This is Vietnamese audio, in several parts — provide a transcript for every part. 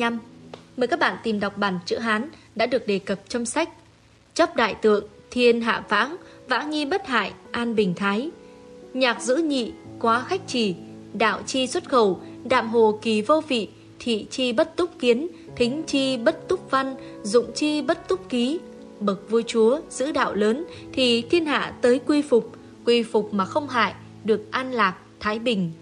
25 Mời các bạn tìm đọc bản chữ Hán đã được đề cập trong sách Chấp đại tượng, thiên hạ vãng, vãng nhi bất hại, an bình thái Nhạc giữ nhị, quá khách trì, đạo chi xuất khẩu, đạm hồ kỳ vô vị, thị chi bất túc kiến, thính chi bất túc văn, dụng chi bất túc ký. Bậc vua chúa giữ đạo lớn thì thiên hạ tới quy phục, quy phục mà không hại, được an lạc, thái bình.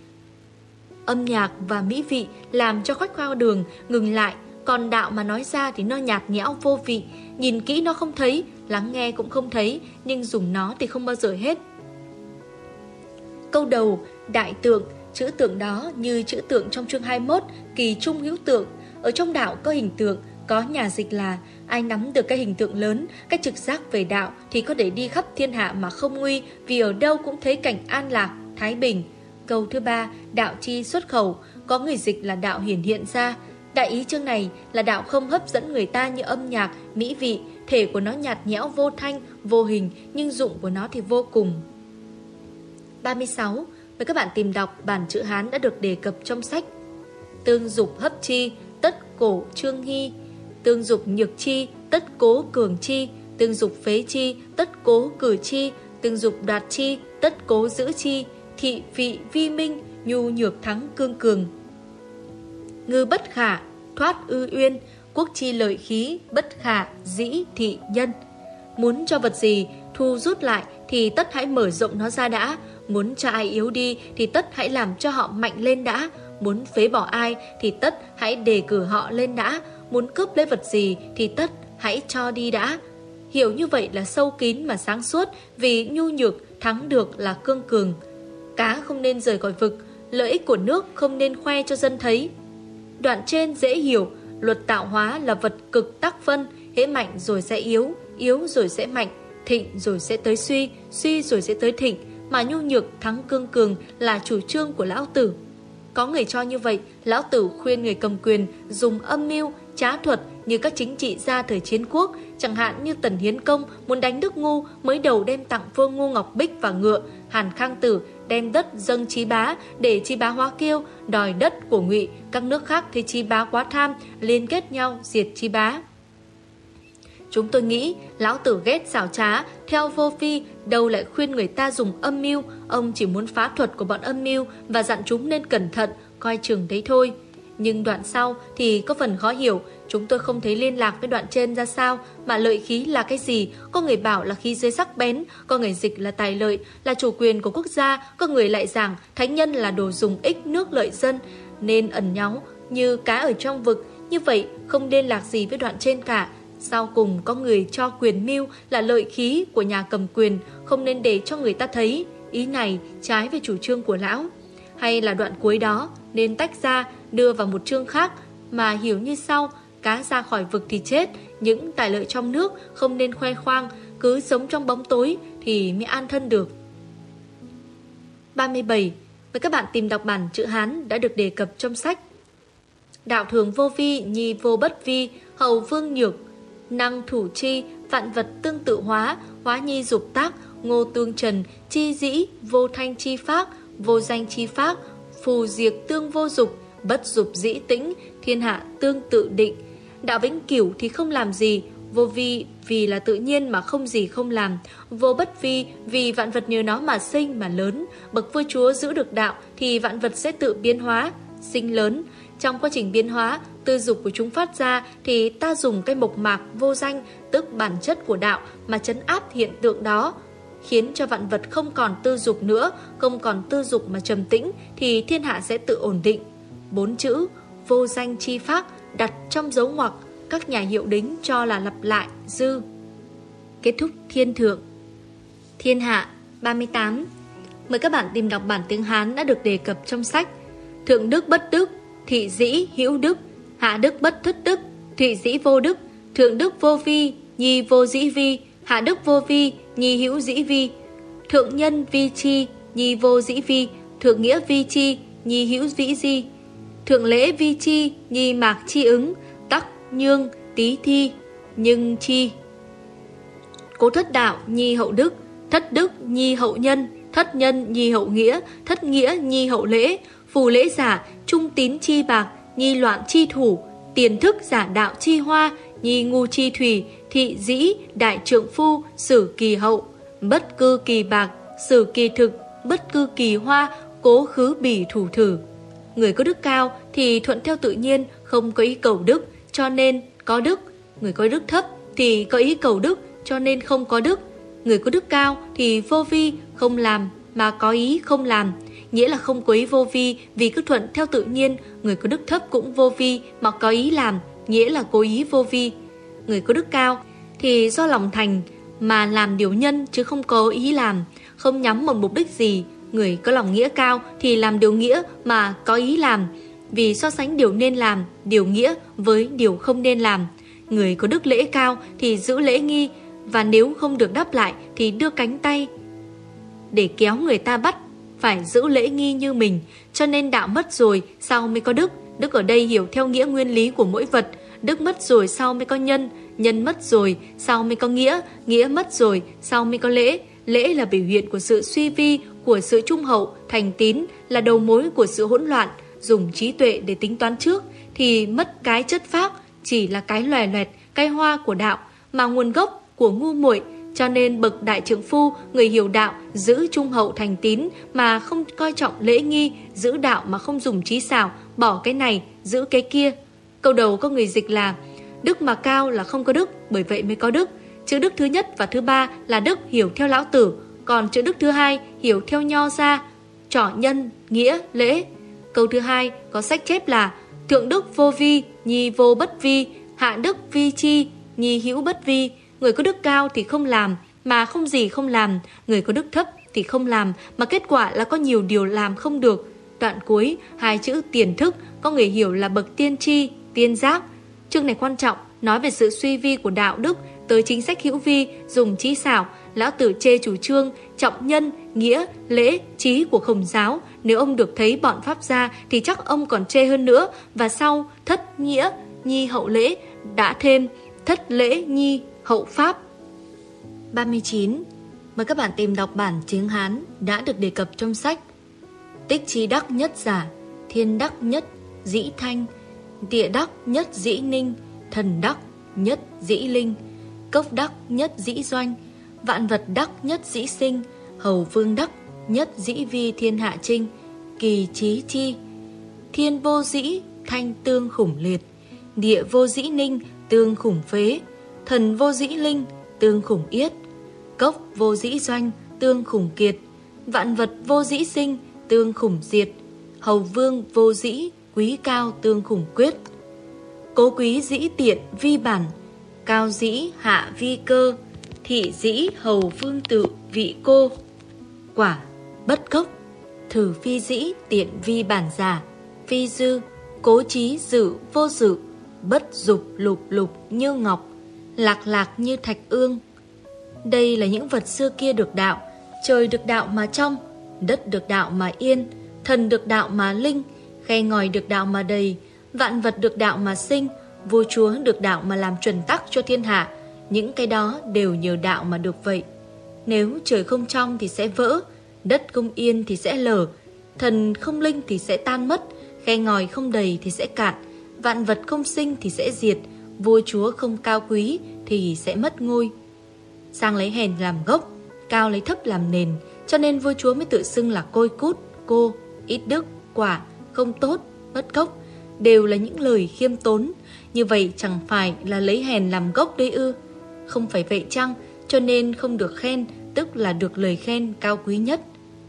Âm nhạc và mỹ vị làm cho khách qua đường ngừng lại, còn đạo mà nói ra thì nó nhạt nhẽo vô vị, nhìn kỹ nó không thấy, lắng nghe cũng không thấy, nhưng dùng nó thì không bao giờ hết. Câu đầu, đại tượng, chữ tượng đó như chữ tượng trong chương 21, kỳ trung hữu tượng. Ở trong đạo có hình tượng, có nhà dịch là ai nắm được cái hình tượng lớn, cái trực giác về đạo thì có thể đi khắp thiên hạ mà không nguy vì ở đâu cũng thấy cảnh an lạc, thái bình. Câu thứ ba, đạo chi xuất khẩu, có người dịch là đạo hiển hiện ra. Đại ý chương này là đạo không hấp dẫn người ta như âm nhạc, mỹ vị, thể của nó nhạt nhẽo vô thanh, vô hình nhưng dụng của nó thì vô cùng. 36. Mời các bạn tìm đọc bản chữ Hán đã được đề cập trong sách Tương dục hấp chi, tất cổ trương hy Tương dục nhược chi, tất cố cường chi Tương dục phế chi, tất cố cử chi Tương dục đoạt chi, tất cố giữ chi Thị vị vi minh, nhu nhược thắng cương cường. Ngư bất khả, thoát ư uyên Quốc chi lợi khí, bất khả, dĩ thị nhân. Muốn cho vật gì, thu rút lại Thì tất hãy mở rộng nó ra đã. Muốn cho ai yếu đi thì tất hãy làm cho họ mạnh lên đã. Muốn phế bỏ ai thì tất hãy đề cử họ lên đã. Muốn cướp lấy vật gì thì tất hãy cho đi đã. Hiểu như vậy là sâu kín mà sáng suốt Vì nhu nhược thắng được là cương cường. Cá không nên rời khỏi vực Lợi ích của nước không nên khoe cho dân thấy Đoạn trên dễ hiểu Luật tạo hóa là vật cực tác phân Hễ mạnh rồi sẽ yếu Yếu rồi sẽ mạnh Thịnh rồi sẽ tới suy Suy rồi sẽ tới thịnh mà nhu nhược thắng cương cường là chủ trương của lão tử. Có người cho như vậy, lão tử khuyên người cầm quyền dùng âm mưu, trá thuật như các chính trị gia thời chiến quốc, chẳng hạn như Tần Hiến Công muốn đánh Đức Ngu mới đầu đem tặng vua Ngu Ngọc Bích và ngựa, Hàn Khang Tử đem đất dâng Chí Bá để Chí Bá hóa kiêu, đòi đất của Ngụy, các nước khác thấy Chí Bá quá tham, liên kết nhau diệt Chí Bá. Chúng tôi nghĩ lão tử ghét xảo trá, theo vô phi, đâu lại khuyên người ta dùng âm mưu, ông chỉ muốn phá thuật của bọn âm mưu và dặn chúng nên cẩn thận, coi chừng đấy thôi. Nhưng đoạn sau thì có phần khó hiểu, chúng tôi không thấy liên lạc với đoạn trên ra sao, mà lợi khí là cái gì, có người bảo là khí dưới sắc bén, có người dịch là tài lợi, là chủ quyền của quốc gia, có người lại giảng thánh nhân là đồ dùng ích nước lợi dân, nên ẩn nháo như cá ở trong vực, như vậy không liên lạc gì với đoạn trên cả, sau cùng có người cho quyền mưu là lợi khí của nhà cầm quyền, không nên để cho người ta thấy. Ý này trái với chủ trương của lão. Hay là đoạn cuối đó nên tách ra đưa vào một chương khác mà hiểu như sau, cá ra khỏi vực thì chết, những tài lợi trong nước không nên khoe khoang, cứ sống trong bóng tối thì mới an thân được. 37. Mời các bạn tìm đọc bản chữ Hán đã được đề cập trong sách. Đạo thường vô vi, nhi vô bất vi, hầu vương nhược, năng thủ chi, vạn vật tương tự hóa, hóa nhi dục tác, ngô tương trần, chi dĩ, vô thanh chi pháp, vô danh chi pháp, phù diệt tương vô dục, bất dục dĩ tĩnh, thiên hạ tương tự định. Đạo vĩnh cửu thì không làm gì, vô vi vì là tự nhiên mà không gì không làm, vô bất vi vì vạn vật nhờ nó mà sinh mà lớn, bậc vua chúa giữ được đạo thì vạn vật sẽ tự biến hóa, sinh lớn. Trong quá trình biến hóa, tư dục của chúng phát ra thì ta dùng cái mộc mạc vô danh, tức bản chất của đạo mà chấn áp hiện tượng đó, khiến cho vạn vật không còn tư dục nữa, không còn tư dục mà trầm tĩnh thì thiên hạ sẽ tự ổn định. Bốn chữ vô danh chi pháp đặt trong dấu ngoặc, các nhà hiệu đính cho là lặp lại dư. Kết thúc thiên thượng. Thiên hạ 38. Mời các bạn tìm đọc bản tiếng Hán đã được đề cập trong sách Thượng đức bất đức, thị dĩ hữu đức, hạ đức bất thất đức, thị dĩ vô đức, thượng đức vô vi, nhi vô dĩ vi, hạ đức vô vi, nhi hữu dĩ vi, thượng nhân vi chi, nhi vô dĩ vi, thượng nghĩa vi chi, nhi hữu dĩ di, thượng lễ vi chi, nhi mạc chi ứng, tắc, nhương, tí thi, nhưng chi. Cố thất đạo, nhi hậu đức, thất đức, nhi hậu nhân, thất nhân, nhi hậu nghĩa, thất nghĩa, nhi hậu lễ, phù lễ giả, trung tín chi bạc, nhi loạn chi thủ, tiền thức giả đạo chi hoa, nhi ngu chi thủy, thị dĩ, đại trượng phu, sử kỳ hậu, bất cư kỳ bạc, sử kỳ thực, bất cư kỳ hoa, cố khứ bỉ thủ thử. Người có đức cao thì thuận theo tự nhiên, không có ý cầu đức, cho nên có đức. Người có đức thấp thì có ý cầu đức, cho nên không có đức. Người có đức cao thì vô vi, không làm, mà có ý không làm. Nghĩa là không có ý vô vi vì cứ thuận theo tự nhiên, người có đức thấp cũng vô vi mà có ý làm, nghĩa là cố ý vô vi. Người có đức cao thì do lòng thành mà làm điều nhân chứ không có ý làm, không nhắm một mục đích gì. Người có lòng nghĩa cao thì làm điều nghĩa mà có ý làm, vì so sánh điều nên làm, điều nghĩa với điều không nên làm. Người có đức lễ cao thì giữ lễ nghi, và nếu không được đáp lại thì đưa cánh tay để kéo người ta bắt, phải giữ lễ nghi như mình, cho nên đạo mất rồi sao mới có đức. Đức ở đây hiểu theo nghĩa nguyên lý của mỗi vật, đức mất rồi sao mới có nhân, nhân mất rồi sao mới có nghĩa, nghĩa mất rồi sao mới có lễ. Lễ là biểu hiện của sự suy vi, của sự trung hậu, thành tín, là đầu mối của sự hỗn loạn, dùng trí tuệ để tính toán trước, thì mất cái chất pháp, chỉ là cái loè loẹt, cái hoa của đạo, mà nguồn gốc của ngu muội cho nên bậc đại trưởng phu, người hiểu đạo, giữ trung hậu thành tín mà không coi trọng lễ nghi, giữ đạo mà không dùng trí xảo, bỏ cái này, giữ cái kia. Câu đầu có người dịch là Đức mà cao là không có đức, bởi vậy mới có đức. Chữ đức thứ nhất và thứ ba là đức hiểu theo lão tử, còn chữ đức thứ hai hiểu theo nho gia, trỏ nhân, nghĩa, lễ. Câu thứ hai có sách chép là Thượng đức vô vi, nhi vô bất vi, hạ đức vi chi, nhi hữu bất vi. Người có đức cao thì không làm, mà không gì không làm. Người có đức thấp thì không làm, mà kết quả là có nhiều điều làm không được. Đoạn cuối, hai chữ tiền thức có người hiểu là bậc tiên tri, tiên giác. Chương này quan trọng, nói về sự suy vi của đạo đức tới chính sách hữu vi, dùng trí xảo, lão tử chê chủ trương, trọng nhân, nghĩa, lễ, trí của khổng giáo. Nếu ông được thấy bọn Pháp gia thì chắc ông còn chê hơn nữa. Và sau, thất nghĩa, nhi hậu lễ, đã thêm thất lễ nhi hậu Pháp 39. Mời các bạn tìm đọc bản tiếng Hán đã được đề cập trong sách Tích trí đắc nhất giả, thiên đắc nhất dĩ thanh, địa đắc nhất dĩ ninh, thần đắc nhất dĩ linh, cốc đắc nhất dĩ doanh, vạn vật đắc nhất dĩ sinh, hầu vương đắc nhất dĩ vi thiên hạ trinh, kỳ trí chi, thiên vô dĩ thanh tương khủng liệt, địa vô dĩ ninh tương khủng phế, thần vô dĩ linh, tương khủng yết, cốc vô dĩ doanh, tương khủng kiệt, vạn vật vô dĩ sinh, tương khủng diệt, hầu vương vô dĩ, quý cao tương khủng quyết. Cố quý dĩ tiện vi bản, cao dĩ hạ vi cơ, thị dĩ hầu vương tự vị cô. Quả, bất cốc, thử phi dĩ tiện vi bản giả, phi dư, cố trí dự vô dự, bất dục lục lục như ngọc, lạc lạc như thạch ương. Đây là những vật xưa kia được đạo, trời được đạo mà trong, đất được đạo mà yên, thần được đạo mà linh, khe ngòi được đạo mà đầy, vạn vật được đạo mà sinh, vua chúa được đạo mà làm chuẩn tắc cho thiên hạ. Những cái đó đều nhờ đạo mà được vậy. Nếu trời không trong thì sẽ vỡ, đất không yên thì sẽ lở, thần không linh thì sẽ tan mất, khe ngòi không đầy thì sẽ cạn, vạn vật không sinh thì sẽ diệt, vua chúa không cao quý thì sẽ mất ngôi. Sang lấy hèn làm gốc, cao lấy thấp làm nền, cho nên vua chúa mới tự xưng là côi cút, cô, ít đức, quả, không tốt, bất gốc, đều là những lời khiêm tốn. Như vậy chẳng phải là lấy hèn làm gốc đấy ư? Không phải vậy chăng? Cho nên không được khen, tức là được lời khen cao quý nhất.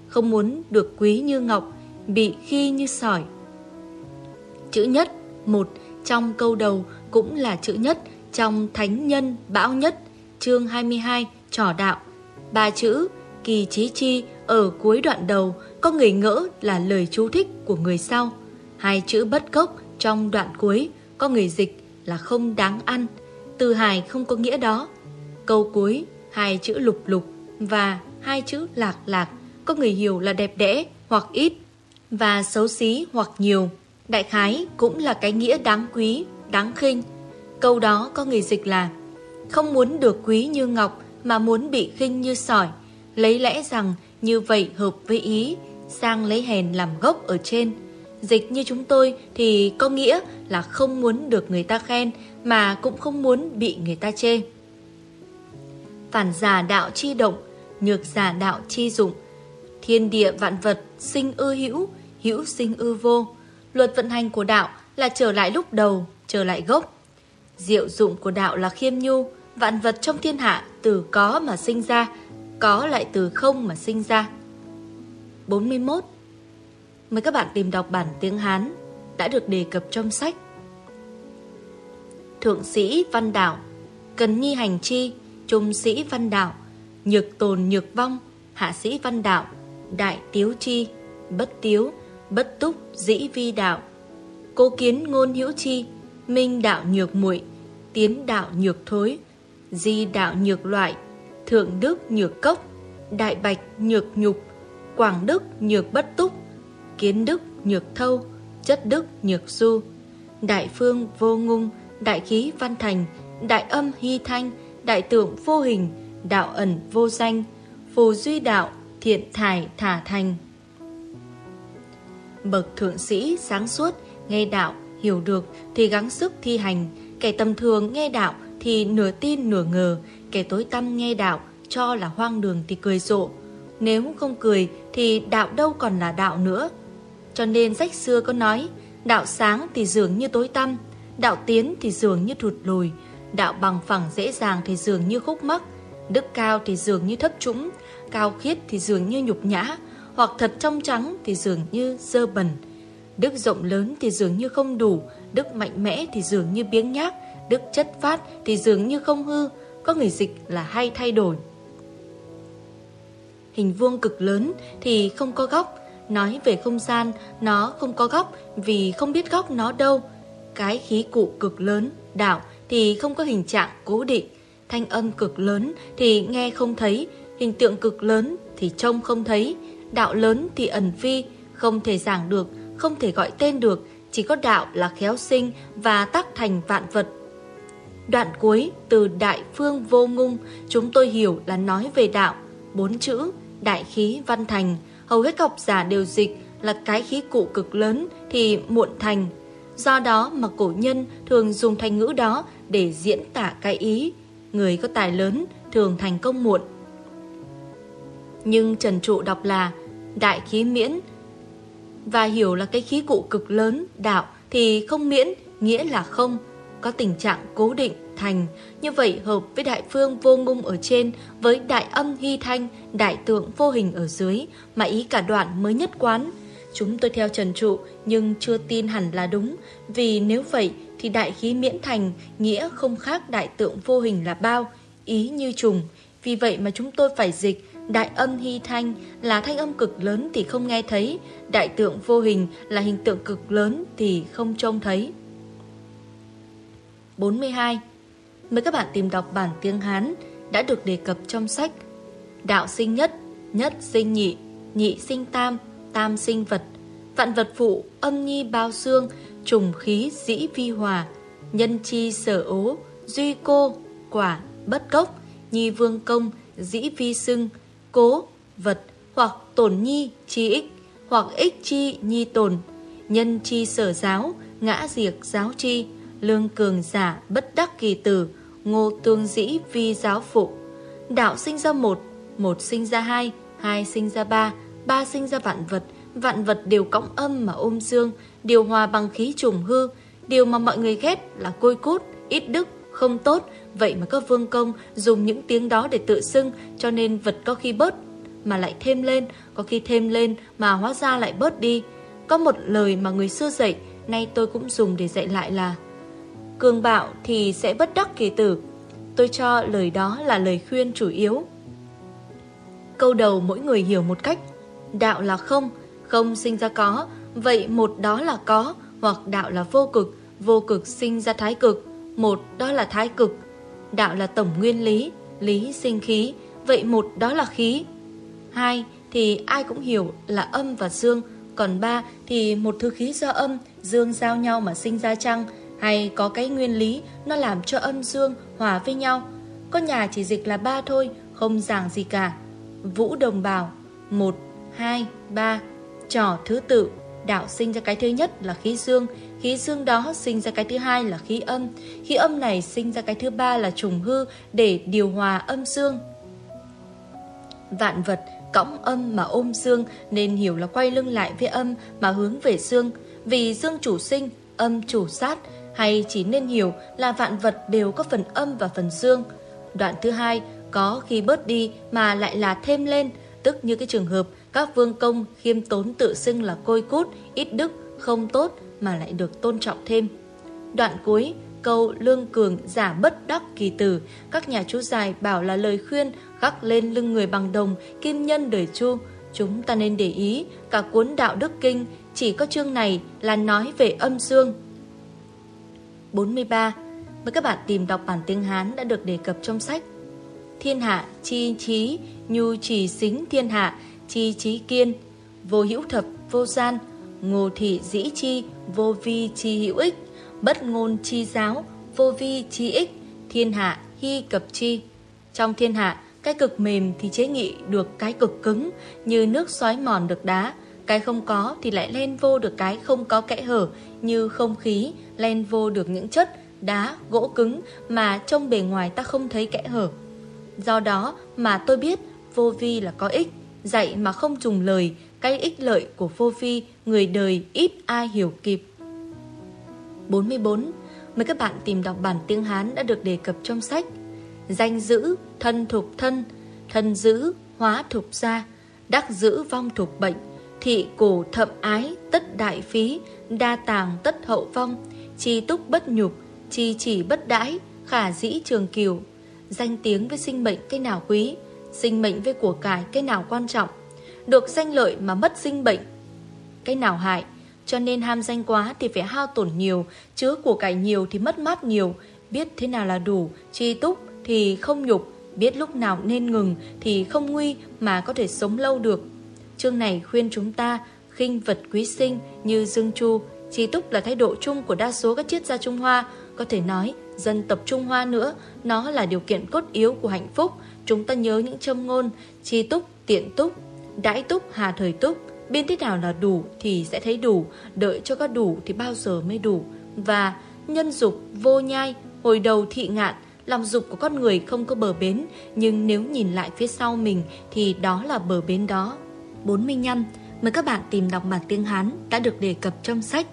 Không muốn được quý như ngọc, bị khi như sỏi. Chữ nhất, một, trong câu đầu cũng là chữ nhất trong Thánh Nhân Bão Nhất, chương 22, trò đạo. Ba chữ kỳ trí chi ở cuối đoạn đầu có người ngỡ là lời chú thích của người sau. Hai chữ bất cốc trong đoạn cuối có người dịch là không đáng ăn. Từ hài không có nghĩa đó. Câu cuối hai chữ lục lục và hai chữ lạc lạc có người hiểu là đẹp đẽ hoặc ít và xấu xí hoặc nhiều. Đại khái cũng là cái nghĩa đáng quý, đáng khinh. Câu đó có người dịch là Không muốn được quý như ngọc mà muốn bị khinh như sỏi. Lấy lẽ rằng như vậy hợp với ý, sang lấy hèn làm gốc ở trên. Dịch như chúng tôi thì có nghĩa là không muốn được người ta khen mà cũng không muốn bị người ta chê. Phản giả đạo chi động, nhược giả đạo chi dụng. Thiên địa vạn vật sinh ư hữu, hữu sinh ư vô. Luật vận hành của đạo là trở lại lúc đầu, trở lại gốc. Diệu dụng của đạo là khiêm nhu, vạn vật trong thiên hạ từ có mà sinh ra, có lại từ không mà sinh ra. 41. Mời các bạn tìm đọc bản tiếng Hán đã được đề cập trong sách. Thượng sĩ văn đạo, cần nhi hành chi, trung sĩ văn đạo, nhược tồn nhược vong, hạ sĩ văn đạo, đại tiếu chi, bất tiếu, bất túc dĩ vi đạo. Cố kiến ngôn hữu chi, minh đạo nhược muội, tiến đạo nhược thối, di đạo nhược loại, thượng đức nhược cốc, đại bạch nhược nhục, quảng đức nhược bất túc, kiến đức nhược thâu, chất đức nhược du, đại phương vô ngung, đại khí văn thành, đại âm hy thanh, đại tượng vô hình, đạo ẩn vô danh, phù duy đạo, thiện thải thả thành. Bậc thượng sĩ sáng suốt, nghe đạo, hiểu được thì gắng sức thi hành, kẻ tầm thường nghe đạo thì nửa tin nửa ngờ, kẻ tối tăm nghe đạo cho là hoang đường thì cười rộ. Nếu không cười thì đạo đâu còn là đạo nữa. Cho nên sách xưa có nói, đạo sáng thì dường như tối tăm, đạo tiến thì dường như thụt lùi, đạo bằng phẳng dễ dàng thì dường như khúc mắc, đức cao thì dường như thấp trũng, cao khiết thì dường như nhục nhã, hoặc thật trong trắng thì dường như dơ bẩn. Đức rộng lớn thì dường như không đủ, đức mạnh mẽ thì dường như biếng nhác, đức chất phát thì dường như không hư, có người dịch là hay thay đổi. Hình vuông cực lớn thì không có góc, nói về không gian nó không có góc vì không biết góc nó đâu. Cái khí cụ cực lớn, đạo thì không có hình trạng cố định, thanh âm cực lớn thì nghe không thấy, hình tượng cực lớn thì trông không thấy, đạo lớn thì ẩn phi, không thể giảng được, không thể gọi tên được, chỉ có đạo là khéo sinh và tác thành vạn vật. Đoạn cuối từ Đại Phương Vô Ngung chúng tôi hiểu là nói về đạo, bốn chữ Đại Khí Văn Thành, hầu hết học giả đều dịch là cái khí cụ cực lớn thì muộn thành. Do đó mà cổ nhân thường dùng thành ngữ đó để diễn tả cái ý. Người có tài lớn thường thành công muộn. Nhưng Trần Trụ đọc là đại khí miễn và hiểu là cái khí cụ cực lớn, đạo thì không miễn, nghĩa là không, có tình trạng cố định, thành. Như vậy hợp với đại phương vô ngung ở trên, với đại âm hy thanh, đại tượng vô hình ở dưới, mà ý cả đoạn mới nhất quán. Chúng tôi theo trần trụ nhưng chưa tin hẳn là đúng, vì nếu vậy thì đại khí miễn thành nghĩa không khác đại tượng vô hình là bao, ý như trùng. Vì vậy mà chúng tôi phải dịch Đại âm hy thanh là thanh âm cực lớn thì không nghe thấy, đại tượng vô hình là hình tượng cực lớn thì không trông thấy. 42. Mời các bạn tìm đọc bản tiếng Hán đã được đề cập trong sách Đạo sinh nhất, nhất sinh nhị, nhị sinh tam, tam sinh vật, vạn vật phụ, âm nhi bao xương, trùng khí dĩ vi hòa, nhân chi sở ố, duy cô, quả, bất cốc, nhi vương công, dĩ vi xưng, cố, vật, hoặc tổn nhi, chi ích, hoặc ích chi, nhi tồn, nhân chi sở giáo, ngã diệt giáo chi, lương cường giả, bất đắc kỳ tử, ngô tương dĩ vi giáo phụ. Đạo sinh ra một, một sinh ra hai, hai sinh ra ba, ba sinh ra vạn vật, vạn vật đều cõng âm mà ôm dương, điều hòa bằng khí trùng hư, điều mà mọi người ghét là côi cút, ít đức, không tốt, vậy mà các vương công dùng những tiếng đó để tự xưng, cho nên vật có khi bớt mà lại thêm lên, có khi thêm lên mà hóa ra lại bớt đi. Có một lời mà người xưa dạy, nay tôi cũng dùng để dạy lại là Cường bạo thì sẽ bất đắc kỳ tử. Tôi cho lời đó là lời khuyên chủ yếu. Câu đầu mỗi người hiểu một cách. Đạo là không, không sinh ra có, vậy một đó là có, hoặc đạo là vô cực, vô cực sinh ra thái cực, một đó là thái cực. Đạo là tổng nguyên lý, lý sinh khí, vậy một đó là khí. Hai thì ai cũng hiểu là âm và dương, còn ba thì một thứ khí do âm, dương giao nhau mà sinh ra trăng, hay có cái nguyên lý nó làm cho âm dương hòa với nhau. Có nhà chỉ dịch là ba thôi, không giảng gì cả. Vũ đồng bào, một, hai, ba, trò thứ tự, Đạo sinh ra cái thứ nhất là khí dương, khí dương đó sinh ra cái thứ hai là khí âm, khí âm này sinh ra cái thứ ba là trùng hư để điều hòa âm dương. Vạn vật cõng âm mà ôm dương nên hiểu là quay lưng lại với âm mà hướng về dương, vì dương chủ sinh, âm chủ sát, hay chỉ nên hiểu là vạn vật đều có phần âm và phần dương. Đoạn thứ hai, có khi bớt đi mà lại là thêm lên, tức như cái trường hợp các vương công khiêm tốn tự xưng là côi cút, ít đức, không tốt mà lại được tôn trọng thêm. Đoạn cuối, câu lương cường giả bất đắc kỳ tử, các nhà chú dài bảo là lời khuyên khắc lên lưng người bằng đồng, kim nhân đời chu. Chúng ta nên để ý, cả cuốn đạo đức kinh chỉ có chương này là nói về âm dương. 43. Mời các bạn tìm đọc bản tiếng Hán đã được đề cập trong sách Thiên hạ chi trí, nhu trì xính thiên hạ, chi trí kiên, vô hữu thập, vô gian, ngô thị dĩ chi, vô vi chi hữu ích, bất ngôn chi giáo, vô vi chi ích, thiên hạ hy cập chi. Trong thiên hạ, cái cực mềm thì chế nghị được cái cực cứng, như nước xói mòn được đá, cái không có thì lại lên vô được cái không có kẽ hở, như không khí, len vô được những chất, đá, gỗ cứng mà trong bề ngoài ta không thấy kẽ hở. Do đó mà tôi biết vô vi là có ích, dạy mà không trùng lời, cái ích lợi của vô vi người đời ít ai hiểu kịp. 44. Mời các bạn tìm đọc bản tiếng Hán đã được đề cập trong sách Danh giữ, thân thục thân, thân giữ, hóa thục gia, đắc giữ vong thục bệnh, thị cổ thậm ái, tất đại phí, đa tàng tất hậu phong chi túc bất nhục, chi chỉ bất đãi, khả dĩ trường kiều. Danh tiếng với sinh mệnh cái nào quý, sinh mệnh với của cải cái nào quan trọng. Được danh lợi mà mất sinh bệnh, cái nào hại. Cho nên ham danh quá thì phải hao tổn nhiều, chứ của cải nhiều thì mất mát nhiều. Biết thế nào là đủ, chi túc thì không nhục, biết lúc nào nên ngừng thì không nguy mà có thể sống lâu được. Chương này khuyên chúng ta khinh vật quý sinh như Dương Chu, tri túc là thái độ chung của đa số các triết gia Trung Hoa, có thể nói dân tộc Trung Hoa nữa, nó là điều kiện cốt yếu của hạnh phúc. Chúng ta nhớ những châm ngôn chi túc, tiện túc, đãi túc, hà thời túc, biên thế nào là đủ thì sẽ thấy đủ, đợi cho có đủ thì bao giờ mới đủ. Và nhân dục vô nhai, hồi đầu thị ngạn, lòng dục của con người không có bờ bến, nhưng nếu nhìn lại phía sau mình thì đó là bờ bến đó. 45. Mời các bạn tìm đọc bản tiếng Hán đã được đề cập trong sách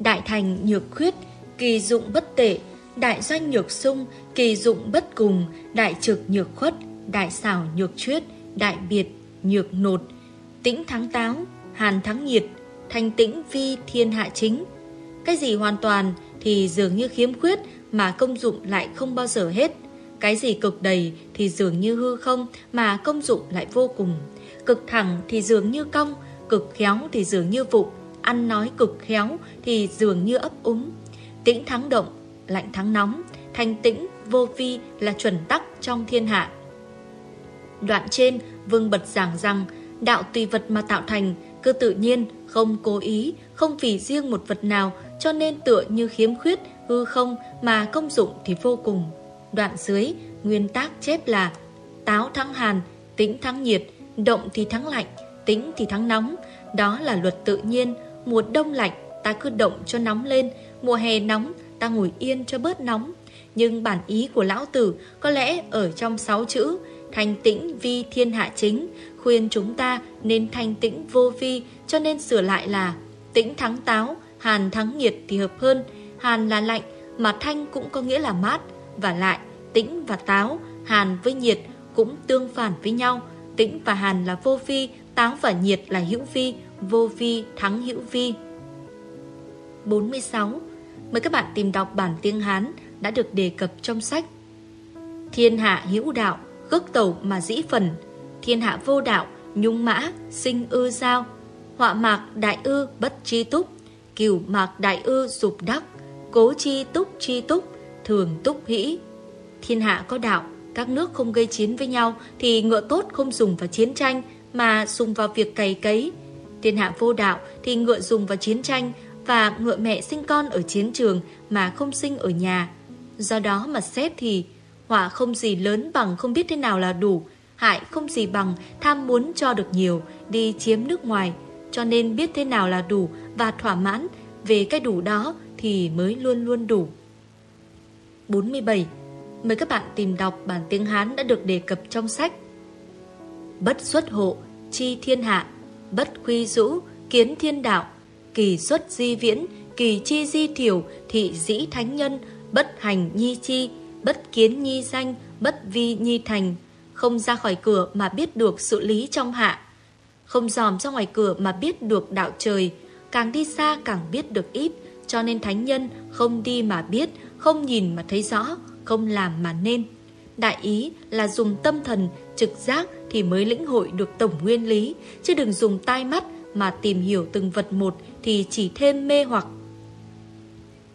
Đại thành nhược khuyết, kỳ dụng bất tệ, đại doanh nhược sung, kỳ dụng bất cùng, đại trực nhược khuất, đại xảo nhược truyết, đại biệt nhược nột, tĩnh thắng táo, hàn thắng nhiệt, thanh tĩnh vi thiên hạ chính. Cái gì hoàn toàn thì dường như khiếm khuyết mà công dụng lại không bao giờ hết. Cái gì cực đầy thì dường như hư không mà công dụng lại vô cùng. Cực thẳng thì dường như cong, cực khéo thì dường như vụng, ăn nói cực khéo thì dường như ấp úng. Tĩnh thắng động, lạnh thắng nóng, thanh tĩnh, vô vi là chuẩn tắc trong thiên hạ. Đoạn trên, Vương bật giảng rằng, đạo tùy vật mà tạo thành, cứ tự nhiên, không cố ý, không vì riêng một vật nào, cho nên tựa như khiếm khuyết, hư không mà công dụng thì vô cùng. Đoạn dưới, nguyên tác chép là táo thắng hàn, tĩnh thắng nhiệt, động thì thắng lạnh, tĩnh thì thắng nóng. Đó là luật tự nhiên, mùa đông lạnh ta cứ động cho nóng lên, mùa hè nóng ta ngồi yên cho bớt nóng. Nhưng bản ý của lão tử có lẽ ở trong sáu chữ thanh tĩnh vi thiên hạ chính, khuyên chúng ta nên thanh tĩnh vô vi cho nên sửa lại là tĩnh thắng táo, hàn thắng nhiệt thì hợp hơn. Hàn là lạnh, mà thanh cũng có nghĩa là mát. Và lại, tĩnh và táo, hàn với nhiệt cũng tương phản với nhau. Tĩnh và hàn là vô vi, táo và nhiệt là hữu vi, vô vi thắng hữu vi. 46. Mời các bạn tìm đọc bản tiếng Hán đã được đề cập trong sách. Thiên hạ hữu đạo, gốc tẩu mà dĩ phần. Thiên hạ vô đạo, nhung mã, sinh ư giao. Họa mạc đại ư bất chi túc. Kiều mạc đại ư dục đắc. Cố chi túc chi túc Thường túc hĩ. Thiên hạ có đạo các nước không gây chiến với nhau Thì ngựa tốt không dùng vào chiến tranh, Mà dùng vào việc cày cấy Thiên hạ vô đạo thì ngựa dùng vào chiến tranh Và ngựa mẹ sinh con ở chiến trường Mà không sinh ở nhà Do đó mà xét thì, Họa không gì lớn bằng không biết thế nào là đủ, Hại không gì bằng tham muốn cho được nhiều, Đi chiếm nước ngoài cho nên biết thế nào là đủ và thỏa mãn, về cái đủ đó thì mới luôn luôn đủ. 47. Mời các bạn tìm đọc bản tiếng Hán đã được đề cập trong sách. Bất xuất hộ, chi thiên hạ, bất quy dũ, kiến thiên đạo, kỳ xuất di viễn, kỳ chi di thiểu, thị dĩ thánh nhân, bất hành nhi chi, bất kiến nhi danh, bất vi nhi thành, không ra khỏi cửa mà biết được sự lý trong hạ, không dòm ra ngoài cửa mà biết được đạo trời, càng đi xa càng biết được ít, cho nên thánh nhân không đi mà biết, không nhìn mà thấy rõ, không làm mà nên. Đại ý là dùng tâm thần, trực giác thì mới lĩnh hội được tổng nguyên lý, chứ đừng dùng tai mắt mà tìm hiểu từng vật một thì chỉ thêm mê hoặc.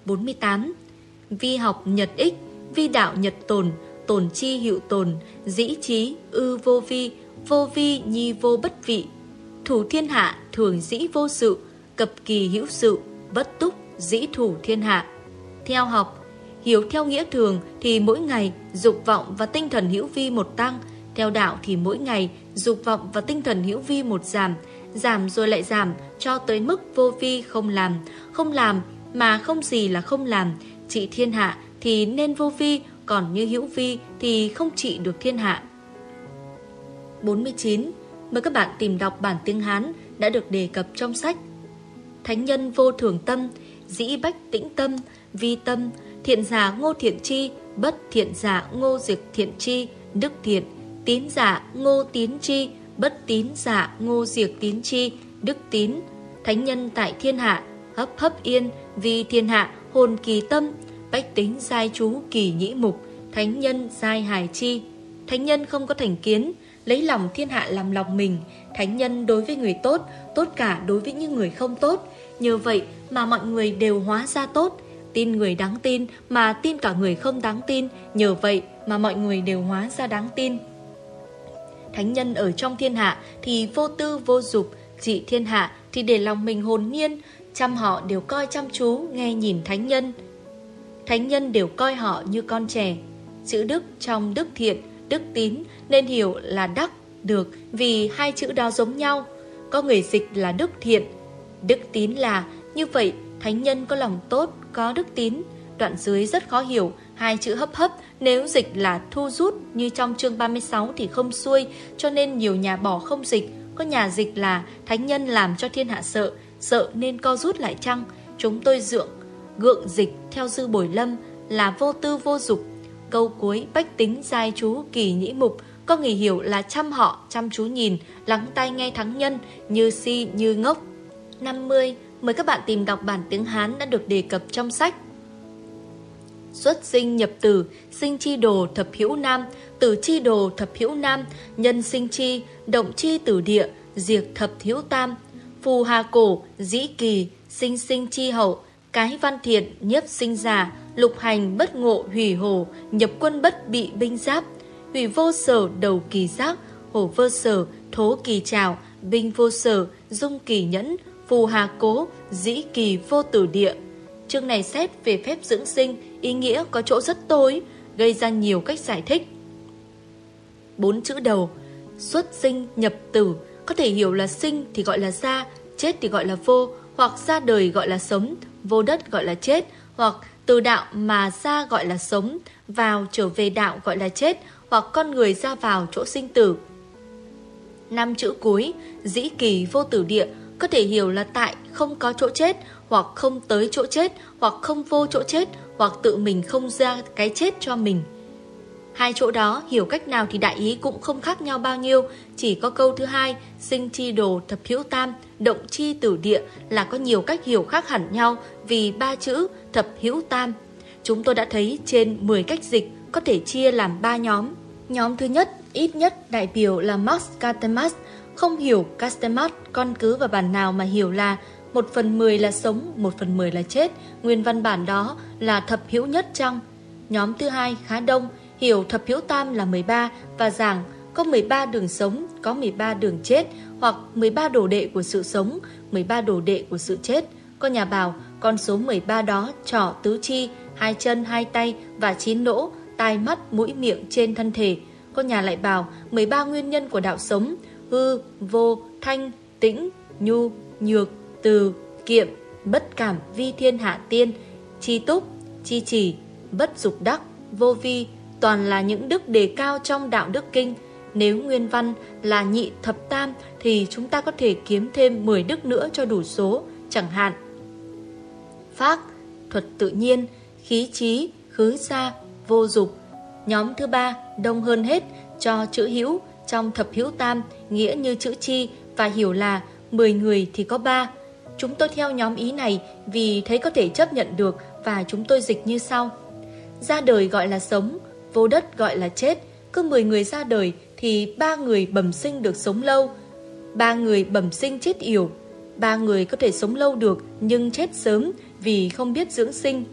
48. Vi học nhật ích, vi đạo nhật tồn, tồn chi hiệu tồn, dĩ trí, ư vô vi, vô vi nhi vô bất vị. Thủ thiên hạ thường dĩ vô sự, cập kỳ hữu sự, bất túc dĩ thủ thiên hạ. Theo học, hiểu theo nghĩa thường thì mỗi ngày dục vọng và tinh thần hữu vi một tăng, theo đạo thì mỗi ngày dục vọng và tinh thần hữu vi một giảm, giảm rồi lại giảm cho tới mức vô vi không làm, không làm mà không gì là không làm, trị thiên hạ thì nên vô vi, còn như hữu vi thì không trị được thiên hạ. 49. Mời các bạn tìm đọc bản tiếng Hán đã được đề cập trong sách. Thánh nhân vô thường tâm, dĩ bách tĩnh tâm, vi tâm, thiện giả ngô thiện chi, bất thiện giả ngô diệt thiện chi, đức thiện, tín giả ngô tín chi, bất tín giả ngô diệt tín chi, đức tín. Thánh nhân tại thiên hạ, hấp hấp yên, vì thiên hạ, hồn kỳ tâm, bách tính giai chú kỳ nhĩ mục, thánh nhân giai hài chi. Thánh nhân không có thành kiến, lấy lòng thiên hạ làm lòng mình, thánh nhân đối với người tốt, tốt cả đối với những người không tốt. Nhờ vậy mà mọi người đều hóa ra tốt, tin người đáng tin mà tin cả người không đáng tin, nhờ vậy mà mọi người đều hóa ra đáng tin. Thánh nhân ở trong thiên hạ thì vô tư vô dục, trị thiên hạ thì để lòng mình hồn nhiên, chăm họ đều coi chăm chú, nghe nhìn thánh nhân. Thánh nhân đều coi họ như con trẻ. Chữ đức trong đức thiện, đức tín nên hiểu là đắc, được vì hai chữ đó giống nhau. Có người dịch là đức thiện, đức tín là như vậy thánh nhân có lòng tốt, có đức tín. Đoạn dưới rất khó hiểu, hai chữ hấp hấp nếu dịch là thu rút như trong chương 36 thì không xuôi, cho nên nhiều nhà bỏ không dịch. Có nhà dịch là thánh nhân làm cho thiên hạ sợ, sợ nên co rút lại chăng? Chúng tôi dượng, gượng dịch theo dư bồi lâm là vô tư vô dục. Câu cuối bách tính giai chú kỳ nhĩ mục có nghỉ hiểu là chăm họ, chăm chú nhìn, lắng tai nghe thắng nhân, như si, như ngốc. 50. Mời các bạn tìm đọc bản tiếng Hán đã được đề cập trong sách. Xuất sinh nhập tử, sinh chi đồ thập hữu nam, tử chi đồ thập hữu nam, nhân sinh chi, động chi tử địa, diệt thập hữu tam, phù hà cổ, dĩ kỳ, sinh sinh chi hậu, cái văn thiện, nhiếp sinh giả, lục hành bất ngộ hủy hồ, nhập quân bất bị binh giáp, hủy vô sở đầu kỳ giác, hổ vô sở, thố kỳ trào, binh vô sở, dung kỳ nhẫn, phù hà cố, dĩ kỳ vô tử địa. Chương này xét về phép dưỡng sinh, ý nghĩa có chỗ rất tối, gây ra nhiều cách giải thích. Bốn chữ đầu, xuất sinh, nhập tử, có thể hiểu là sinh thì gọi là ra, chết thì gọi là vô, hoặc ra đời gọi là sống, vô đất gọi là chết, hoặc từ đạo mà ra gọi là sống, vào trở về đạo gọi là chết, hoặc con người ra vào chỗ sinh tử. Năm chữ cuối, dĩ kỳ vô tử địa, có thể hiểu là tại không có chỗ chết, hoặc không tới chỗ chết, hoặc không vô chỗ chết, hoặc tự mình không ra cái chết cho mình. Hai chỗ đó hiểu cách nào thì đại ý cũng không khác nhau bao nhiêu, chỉ có câu thứ hai, sinh chi đồ thập hữu tam, động chi tử địa là có nhiều cách hiểu khác hẳn nhau vì ba chữ thập hữu tam. Chúng tôi đã thấy trên 10 cách dịch có thể chia làm ba nhóm. Nhóm thứ nhất, ít nhất đại biểu là Max katemas không hiểu Castemat con cứ vào bản nào mà hiểu là một phần mười là sống, một phần mười là chết, nguyên văn bản đó là thập hữu nhất chăng? Nhóm thứ hai khá đông, hiểu thập hữu tam là 13 và giảng có 13 đường sống, có 13 đường chết hoặc 13 đồ đệ của sự sống, 13 đồ đệ của sự chết. Có nhà bảo con số 13 đó trỏ tứ chi, hai chân, hai tay và chín lỗ, tai mắt, mũi miệng trên thân thể. Có nhà lại bảo 13 nguyên nhân của đạo sống, hư, vô, thanh, tĩnh, nhu, nhược, từ, kiệm, bất cảm vi thiên hạ tiên, chi túc, chi chỉ, bất dục đắc, vô vi, toàn là những đức đề cao trong đạo đức kinh. Nếu nguyên văn là nhị thập tam thì chúng ta có thể kiếm thêm 10 đức nữa cho đủ số, chẳng hạn. Phác, thuật tự nhiên, khí trí, khứ xa, vô dục. Nhóm thứ ba đông hơn hết cho chữ hữu trong thập hữu tam nghĩa như chữ chi và hiểu là 10 người thì có 3. Chúng tôi theo nhóm ý này vì thấy có thể chấp nhận được và chúng tôi dịch như sau. Ra đời gọi là sống, vô đất gọi là chết. Cứ 10 người ra đời thì ba người bẩm sinh được sống lâu, ba người bẩm sinh chết yểu. Ba người có thể sống lâu được nhưng chết sớm vì không biết dưỡng sinh.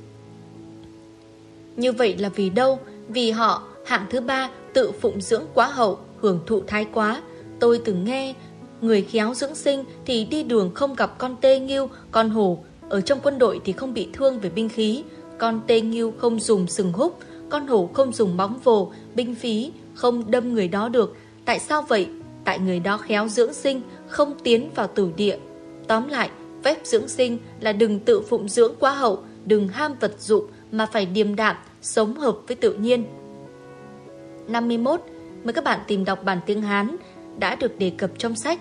Như vậy là vì đâu? Vì họ, hạng thứ ba, tự phụng dưỡng quá hậu, hưởng thụ thái quá. Tôi từng nghe, người khéo dưỡng sinh thì đi đường không gặp con tê nghiêu, con hổ. Ở trong quân đội thì không bị thương về binh khí. Con tê nghiêu không dùng sừng húc, con hổ không dùng bóng vồ, binh phí, không đâm người đó được. Tại sao vậy? Tại người đó khéo dưỡng sinh, không tiến vào tử địa. Tóm lại, phép dưỡng sinh là đừng tự phụng dưỡng quá hậu, đừng ham vật dụng mà phải điềm đạm, sống hợp với tự nhiên. 51. Mời các bạn tìm đọc bản tiếng Hán đã được đề cập trong sách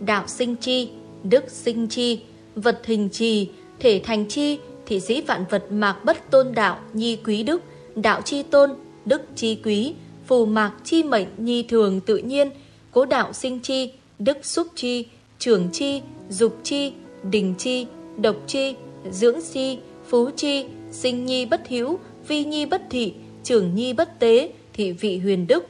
Đạo sinh chi, đức sinh chi, vật hình trì, thể thành chi, thị sĩ vạn vật mạc bất tôn đạo, nhi quý đức, đạo chi tôn, đức chi quý, phù mạc chi mệnh nhi thường tự nhiên, cố đạo sinh chi, đức xúc chi, trưởng chi, dục chi, đình chi, độc chi, dưỡng chi, phú chi, sinh nhi bất hiếu, vi nhi bất thị, trưởng nhi bất tế, thị vị huyền đức.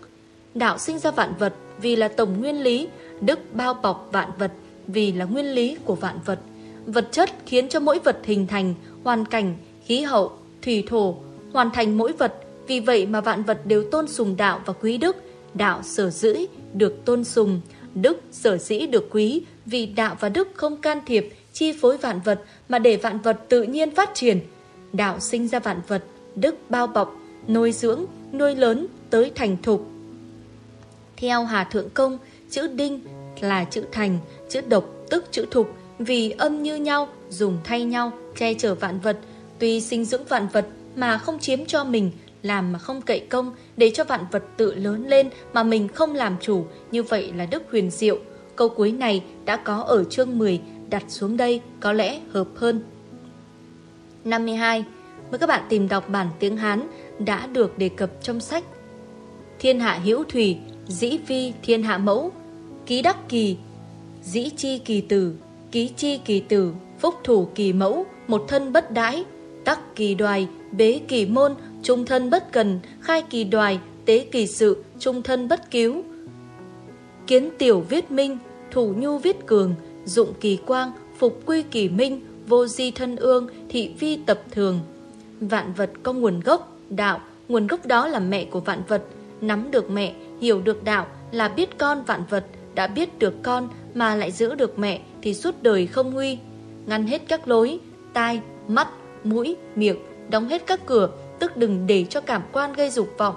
Đạo sinh ra vạn vật vì là tổng nguyên lý, đức bao bọc vạn vật vì là nguyên lý của vạn vật. Vật chất khiến cho mỗi vật hình thành, hoàn cảnh, khí hậu, thủy thổ, hoàn thành mỗi vật. Vì vậy mà vạn vật đều tôn sùng đạo và quý đức. Đạo sở dĩ được tôn sùng, đức sở dĩ được quý vì đạo và đức không can thiệp, chi phối vạn vật mà để vạn vật tự nhiên phát triển. Đạo sinh ra vạn vật, đức bao bọc, nuôi dưỡng, nuôi lớn tới thành thục. Theo Hà Thượng Công, chữ đinh là chữ thành, chữ độc tức chữ thục, vì âm như nhau, dùng thay nhau, che chở vạn vật, tuy sinh dưỡng vạn vật mà không chiếm cho mình, làm mà không cậy công, để cho vạn vật tự lớn lên mà mình không làm chủ, như vậy là đức huyền diệu. Câu cuối này đã có ở chương 10, đặt xuống đây có lẽ hợp hơn. 52. Mời các bạn tìm đọc bản tiếng Hán đã được đề cập trong sách Thiên hạ hữu thủy, dĩ phi thiên hạ mẫu, ký đắc kỳ, dĩ chi kỳ tử, ký chi kỳ tử, phúc thủ kỳ mẫu, một thân bất đãi, tắc kỳ đoài, bế kỳ môn, trung thân bất cần, khai kỳ đoài, tế kỳ sự, trung thân bất cứu. Kiến tiểu viết minh, thủ nhu viết cường, dụng kỳ quang, phục quy kỳ minh, vô di thân ương, thị vi tập thường. Vạn vật có nguồn gốc, đạo, nguồn gốc đó là mẹ của vạn vật. Nắm được mẹ, hiểu được đạo là biết con vạn vật, đã biết được con mà lại giữ được mẹ thì suốt đời không nguy. Ngăn hết các lối, tai, mắt, mũi, miệng, đóng hết các cửa, tức đừng để cho cảm quan gây dục vọng.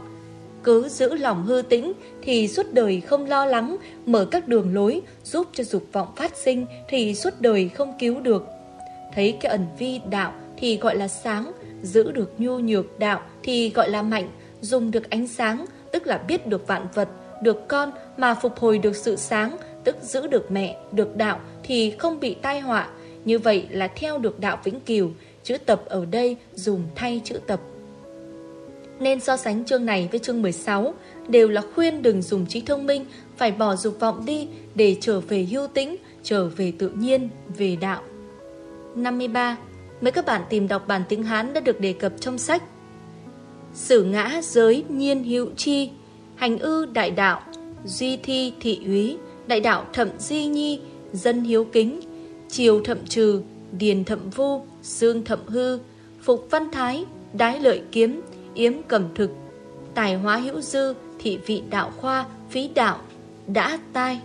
Cứ giữ lòng hư tĩnh thì suốt đời không lo lắng, mở các đường lối giúp cho dục vọng phát sinh thì suốt đời không cứu được. Thấy cái ẩn vi đạo thì gọi là sáng, giữ được nhu nhược đạo thì gọi là mạnh, dùng được ánh sáng, tức là biết được vạn vật, được con mà phục hồi được sự sáng, tức giữ được mẹ, được đạo thì không bị tai họa. Như vậy là theo được đạo vĩnh cửu, chữ tập ở đây dùng thay chữ tập. Nên so sánh chương này với chương 16 đều là khuyên đừng dùng trí thông minh, phải bỏ dục vọng đi để trở về hưu tĩnh, trở về tự nhiên, về đạo. 53. Mấy các bạn tìm đọc bản tiếng Hán đã được đề cập trong sách Sử ngã giới nhiên hữu chi, Hành ư đại đạo, Duy thi thị úy, Đại đạo thậm di nhi, Dân hiếu kính, Triều thậm trừ, Điền thậm vu Sương thậm hư, Phục văn thái, Đái lợi kiếm, Yếm cầm thực, Tài hóa hữu dư, Thị vị đạo khoa, Phí đạo, Đã tai.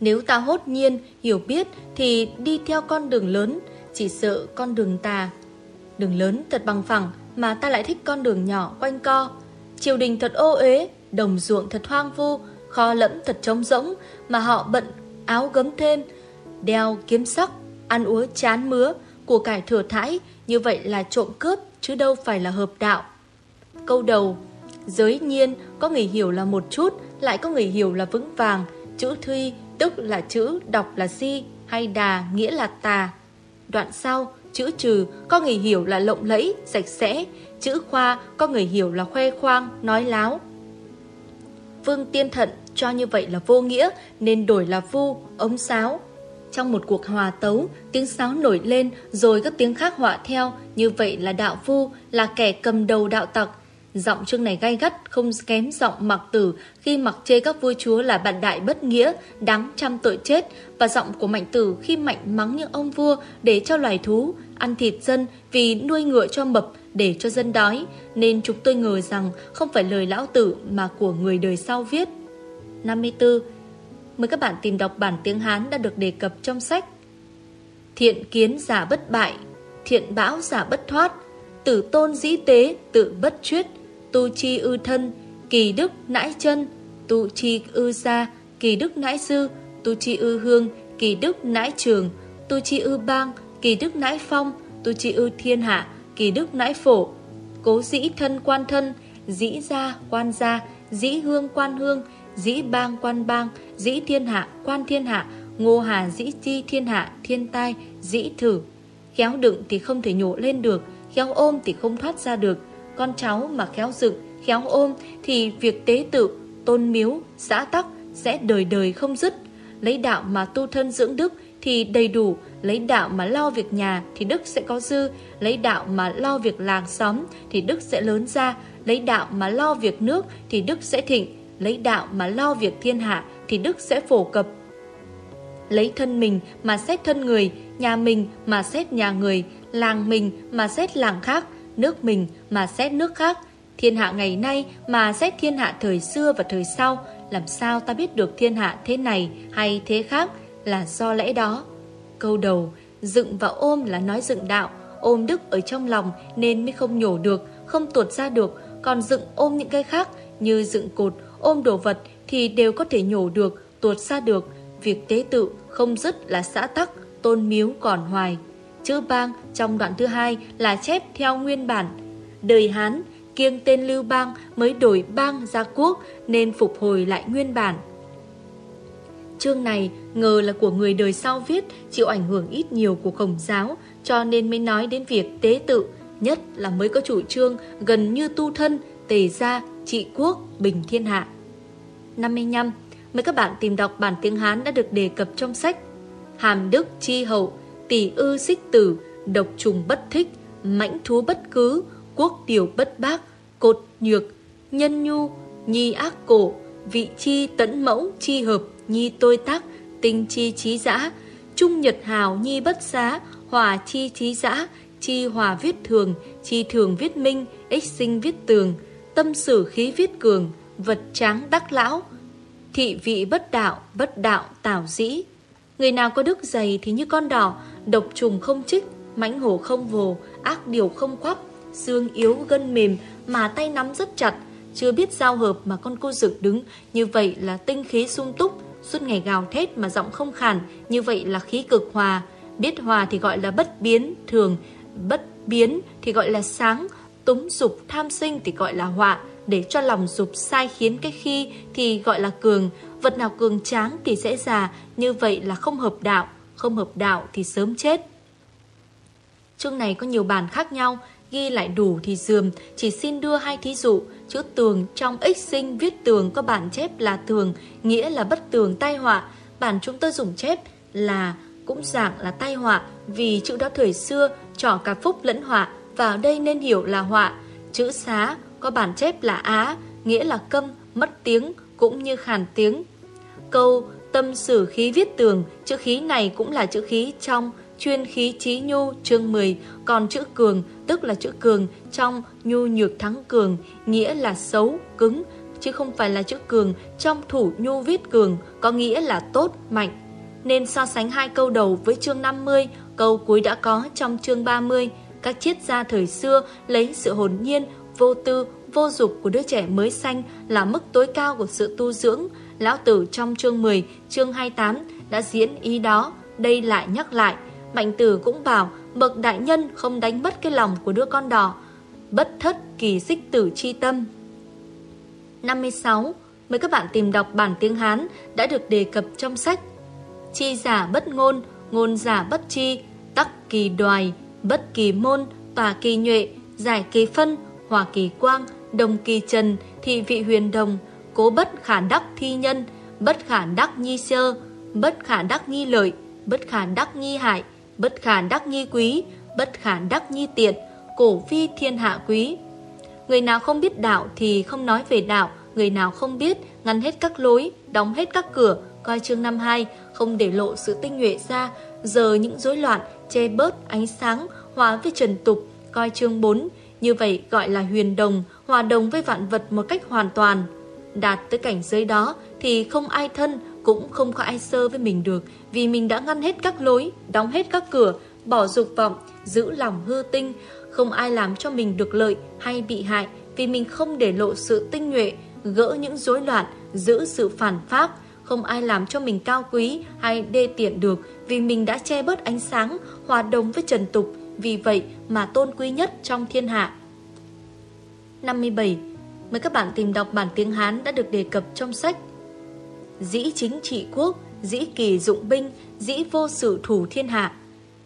Nếu ta hốt nhiên, Hiểu biết Thì đi theo con đường lớn, Chỉ sợ con đường tà, Đường lớn thật bằng phẳng mà ta lại thích con đường nhỏ quanh co Triều đình thật ô uế Đồng ruộng thật hoang vu Kho lẫm thật trống rỗng Mà họ bận áo gấm thêm, đeo kiếm sắc, ăn uống chán mứa, của cải thừa thãi, như vậy là trộm cướp, chứ đâu phải là hợp đạo. Câu đầu, giới nhiên có người hiểu là một chút, lại có người hiểu là vững vàng, chữ thuy tức là chữ, đọc là si, hay đà nghĩa là tà. Đoạn sau, chữ trừ có người hiểu là lộng lẫy, sạch sẽ, chữ khoa có người hiểu là khoe khoang, nói láo. Vương Tiên Thận cho như vậy là vô nghĩa nên đổi là vu, ống sáo. Trong một cuộc hòa tấu, tiếng sáo nổi lên rồi các tiếng khác họa theo, như vậy là đạo vu, là kẻ cầm đầu đạo tặc. Giọng chương này gay gắt, không kém giọng mặc tử. Khi mặc chê các vua chúa là bạn đại bất nghĩa, đáng trăm tội chết, và giọng của mạnh tử khi mạnh mắng những ông vua để cho loài thú, ăn thịt dân vì nuôi ngựa cho mập để cho dân đói, nên chúng tôi ngờ rằng không phải lời lão tử mà của người đời sau viết. 54. Mời các bạn tìm đọc bản tiếng Hán đã được đề cập trong sách. Thiện kiến giả bất bại Thiện bão giả bất thoát Tử tôn dĩ tế tự bất chuyết. Tu chi ư thân Kỳ đức nãi chân Tu chi ư gia Kỳ đức nãi sư Tu chi ư hương Kỳ đức nãi trường Tu chi ư bang Kỳ đức nãi phong Tu chi ư thiên hạ Kỳ đức nãi phổ Cố dĩ thân quan thân Dĩ gia quan gia Dĩ hương quan hương dĩ bang quan bang, dĩ thiên hạ quan thiên hạ, ngô hà dĩ chi thiên hạ, thiên tai, dĩ thử. Khéo đựng thì không thể nhổ lên được, khéo ôm thì không thoát ra được. Con cháu mà khéo dựng, khéo ôm thì việc tế tự, tôn miếu, xã tắc sẽ đời đời không dứt. Lấy đạo mà tu thân dưỡng đức thì đầy đủ, lấy đạo mà lo việc nhà thì đức sẽ có dư, lấy đạo mà lo việc làng xóm thì đức sẽ lớn ra, lấy đạo mà lo việc nước thì đức sẽ thịnh, lấy đạo mà lo việc thiên hạ thì đức sẽ phổ cập. Lấy thân mình mà xét thân người, nhà mình mà xét nhà người, làng mình mà xét làng khác, nước mình mà xét nước khác. Thiên hạ ngày nay mà xét thiên hạ thời xưa và thời sau, làm sao ta biết được thiên hạ thế này hay thế khác là do lẽ đó. Câu đầu, dựng và ôm là nói dựng đạo, ôm đức ở trong lòng nên mới không nhổ được, không tuột ra được, còn dựng ôm những cái khác như dựng cột, ôm đồ vật thì đều có thể nhổ được, tuột ra được. Việc tế tự không dứt là xã tắc, tôn miếu còn hoài. Chữ bang trong đoạn thứ hai là chép theo nguyên bản. Đời Hán, kiêng tên Lưu Bang mới đổi bang ra quốc nên phục hồi lại nguyên bản. Chương này ngờ là của người đời sau viết chịu ảnh hưởng ít nhiều của khổng giáo cho nên mới nói đến việc tế tự, nhất là mới có chủ trương gần như tu thân, tề gia, trị quốc, bình thiên hạ. 55. Mời các bạn tìm đọc bản tiếng Hán đã được đề cập trong sách Hàm đức chi hậu, tỷ ư xích tử, độc trùng bất thích, mãnh thú bất cứ, quốc tiểu bất bác, cột nhược, nhân nhu, nhi ác cổ, vị chi tấn mẫu chi hợp, nhi tôi tác, tinh chi trí dã, trung nhật hào nhi bất xá, hòa chi trí dã, chi hòa viết thường, chi thường viết minh, ích sinh viết tường, tâm sử khí viết cường, vật tráng đắc lão, thị vị bất đạo, bất đạo tảo dĩ. Người nào có đức dày thì như con đỏ, độc trùng không chích, mãnh hổ không vồ, ác điều không quắp, xương yếu gân mềm mà tay nắm rất chặt, chưa biết giao hợp mà con cô dựng đứng, như vậy là tinh khí sung túc, suốt ngày gào thét mà giọng không khàn, như vậy là khí cực hòa. Biết hòa thì gọi là bất biến, thường, bất biến thì gọi là sáng, túng dục tham sinh thì gọi là họa, để cho lòng dục sai khiến cái khi thì gọi là cường, vật nào cường tráng thì sẽ già, như vậy là không hợp đạo, không hợp đạo thì sớm chết. Chương này có nhiều bản khác nhau, ghi lại đủ thì dườm, chỉ xin đưa hai thí dụ, chữ tường trong ích sinh viết tường có bản chép là tường, nghĩa là bất tường tai họa, bản chúng tôi dùng chép là cũng dạng là tai họa vì chữ đó thời xưa trỏ cả phúc lẫn họa vào đây nên hiểu là họa. Chữ xá có bản chép là á, nghĩa là câm, mất tiếng, cũng như khàn tiếng. Câu tâm sử khí viết tường, chữ khí này cũng là chữ khí trong chuyên khí trí nhu chương 10, còn chữ cường tức là chữ cường trong nhu nhược thắng cường, nghĩa là xấu, cứng, chứ không phải là chữ cường trong thủ nhu viết cường, có nghĩa là tốt, mạnh. Nên so sánh hai câu đầu với chương 50, câu cuối đã có trong chương 30, các triết gia thời xưa lấy sự hồn nhiên, vô tư, vô dục của đứa trẻ mới sanh là mức tối cao của sự tu dưỡng. Lão Tử trong chương 10, chương 28 đã diễn ý đó, đây lại nhắc lại. Mạnh tử cũng bảo bậc đại nhân không đánh mất cái lòng của đứa con đỏ. Bất thất kỳ xích tử chi tâm. 56. Mời các bạn tìm đọc bản tiếng Hán đã được đề cập trong sách. Chi giả bất ngôn, ngôn giả bất chi, tắc kỳ đoài, bất kỳ môn, tòa kỳ nhuệ, giải kỳ phân, hòa kỳ quang, đồng kỳ trần, thị vị huyền đồng, cố bất khả đắc thi nhân, bất khả đắc nhi sơ, bất khả đắc nghi lợi, bất khả đắc nghi hại, bất khả đắc nghi quý, bất khả đắc nhi tiện, cổ phi thiên hạ quý. Người nào không biết đạo thì không nói về đạo, người nào không biết ngăn hết các lối, đóng hết các cửa, coi chương năm hai không để lộ sự tinh nhuệ ra, giờ những rối loạn, che bớt ánh sáng, hóa với trần tục, coi chương 4, như vậy gọi là huyền đồng, hòa đồng với vạn vật một cách hoàn toàn. Đạt tới cảnh giới đó thì không ai thân, cũng không có ai sơ với mình được, vì mình đã ngăn hết các lối, đóng hết các cửa, bỏ dục vọng, giữ lòng hư tinh, không ai làm cho mình được lợi hay bị hại, vì mình không để lộ sự tinh nhuệ, gỡ những rối loạn, giữ sự phản pháp, không ai làm cho mình cao quý hay đê tiện được vì mình đã che bớt ánh sáng, hòa đồng với trần tục, vì vậy mà tôn quý nhất trong thiên hạ. 57. Mời các bạn tìm đọc bản tiếng Hán đã được đề cập trong sách Dĩ chính trị quốc, dĩ kỳ dụng binh, dĩ vô sự thủ thiên hạ.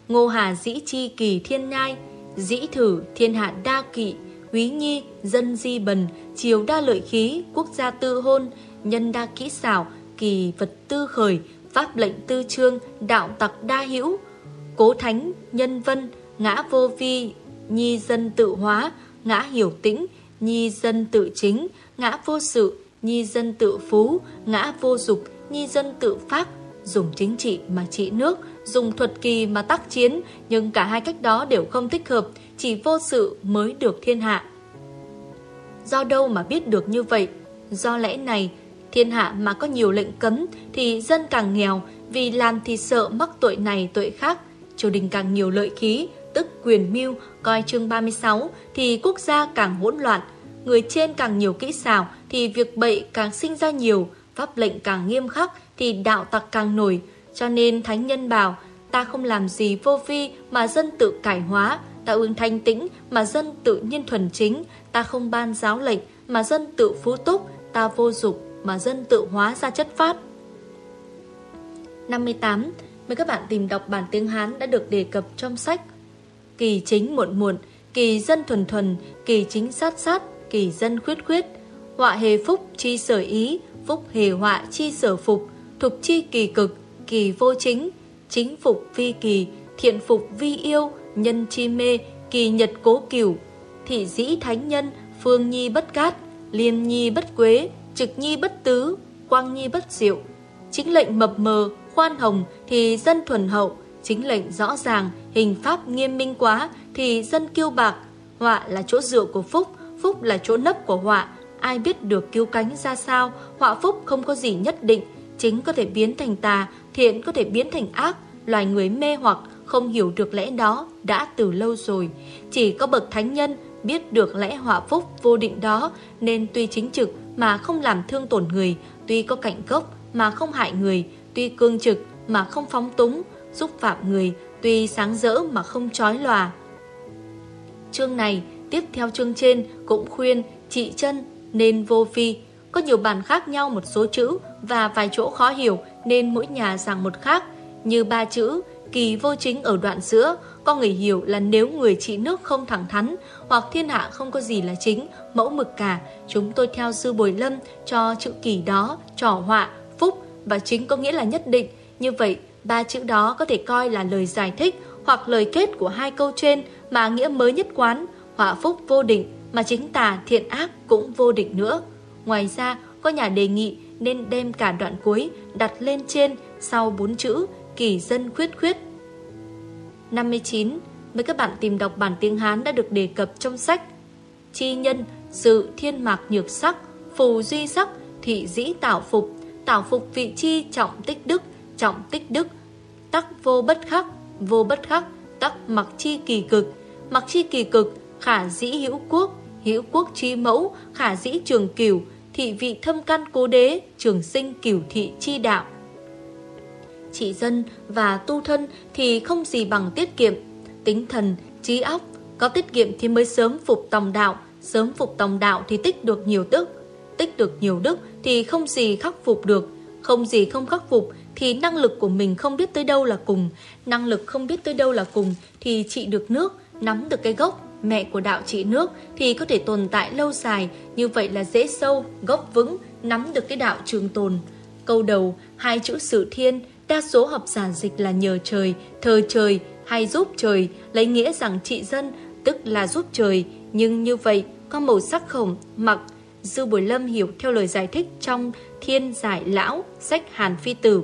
Ngô Hà dĩ chi kỳ thiên nhai, dĩ thử thiên hạ đa kỵ, quý nhi, dân di bần, triều đa lợi khí, quốc gia tư hôn, nhân đa kỹ xảo, kỳ vật tư khởi, pháp lệnh tư trương, đạo tặc đa hữu, cố thánh, nhân vân, ngã vô vi, nhi dân tự hóa, ngã hiểu tĩnh, nhi dân tự chính, ngã vô sự, nhi dân tự phú, ngã vô dục, nhi dân tự phát, dùng chính trị mà trị nước, dùng thuật kỳ mà tác chiến, nhưng cả hai cách đó đều không thích hợp, chỉ vô sự mới được thiên hạ. Do đâu mà biết được như vậy? Do lẽ này, thiên hạ mà có nhiều lệnh cấm thì dân càng nghèo, vì làm thì sợ mắc tội này tội khác, triều đình càng nhiều lợi khí, tức quyền mưu, coi chương 36 thì quốc gia càng hỗn loạn, người trên càng nhiều kỹ xảo thì việc bậy càng sinh ra nhiều, pháp lệnh càng nghiêm khắc thì đạo tặc càng nổi. Cho nên Thánh Nhân bảo, ta không làm gì vô vi mà dân tự cải hóa, ta ương thanh tĩnh mà dân tự nhiên thuần chính, ta không ban giáo lệnh mà dân tự phú túc, ta vô dục mà dân tự hóa ra chất phát. 58. Mời các bạn tìm đọc bản tiếng Hán đã được đề cập trong sách Kỳ chính muộn muộn, kỳ dân thuần thuần, kỳ chính sát sát, kỳ dân khuyết khuyết, họa hề phúc chi sở ý, phúc hề họa chi sở phục, thục chi kỳ cực, kỳ vô chính, chính phục vi kỳ, thiện phục vi yêu, nhân chi mê, kỳ nhật cố cửu, thị dĩ thánh nhân, phương nhi bất cát, liên nhi bất quế, trực nhi bất tứ, quang nhi bất diệu. Chính lệnh mập mờ, khoan hồng thì dân thuần hậu, chính lệnh rõ ràng, hình pháp nghiêm minh quá thì dân kiêu bạc. Họa là chỗ dựa của phúc, phúc là chỗ nấp của họa. Ai biết được cứu cánh ra sao, họa phúc không có gì nhất định, chính có thể biến thành tà, thiện có thể biến thành ác, loài người mê hoặc không hiểu được lẽ đó đã từ lâu rồi. Chỉ có bậc thánh nhân biết được lẽ họa phúc vô định đó nên tuy chính trực mà không làm thương tổn người, tuy có cảnh gốc mà không hại người, tuy cương trực mà không phóng túng, xúc phạm người, tuy sáng rỡ mà không trói lòa. Chương này, tiếp theo chương trên, cũng khuyên trị chân nên vô phi. Có nhiều bản khác nhau một số chữ và vài chỗ khó hiểu nên mỗi nhà giảng một khác. Như ba chữ, kỳ vô chính ở đoạn giữa, có người hiểu là nếu người trị nước không thẳng thắn hoặc thiên hạ không có gì là chính, mẫu mực cả, chúng tôi theo sư Bồi Lâm cho chữ kỳ đó, trỏ họa, phúc và chính có nghĩa là nhất định. Như vậy, ba chữ đó có thể coi là lời giải thích hoặc lời kết của hai câu trên mà nghĩa mới nhất quán, họa phúc vô định mà chính tà thiện ác cũng vô định nữa. Ngoài ra, có nhà đề nghị nên đem cả đoạn cuối đặt lên trên sau bốn chữ kỳ dân khuyết khuyết. 59. Mời các bạn tìm đọc bản tiếng Hán đã được đề cập trong sách Chi nhân, sự thiên mạc nhược sắc, phù duy sắc, thị dĩ tảo phục, tảo phục vị chi trọng tích đức, trọng tích đức, tắc vô bất khắc, vô bất khắc, tắc mặc chi kỳ cực, mặc chi kỳ cực, khả dĩ hữu quốc, hữu quốc chi mẫu, khả dĩ trường cửu, thị vị thâm căn cố đế, trường sinh cửu thị chi đạo. trị dân và tu thân thì không gì bằng tiết kiệm. Tính thần, trí óc, có tiết kiệm thì mới sớm phục tòng đạo, sớm phục tòng đạo thì tích được nhiều đức. Tích được nhiều đức thì không gì khắc phục được, không gì không khắc phục thì năng lực của mình không biết tới đâu là cùng. Năng lực không biết tới đâu là cùng thì trị được nước, nắm được cái gốc, mẹ của đạo trị nước thì có thể tồn tại lâu dài, như vậy là dễ sâu, gốc vững, nắm được cái đạo trường tồn. Câu đầu, hai chữ sự thiên, đa số học giả dịch là nhờ trời, thờ trời hay giúp trời, lấy nghĩa rằng trị dân, tức là giúp trời. Nhưng như vậy, có màu sắc khổng, mặc, Dư Bồi Lâm hiểu theo lời giải thích trong Thiên Giải Lão, sách Hàn Phi Tử.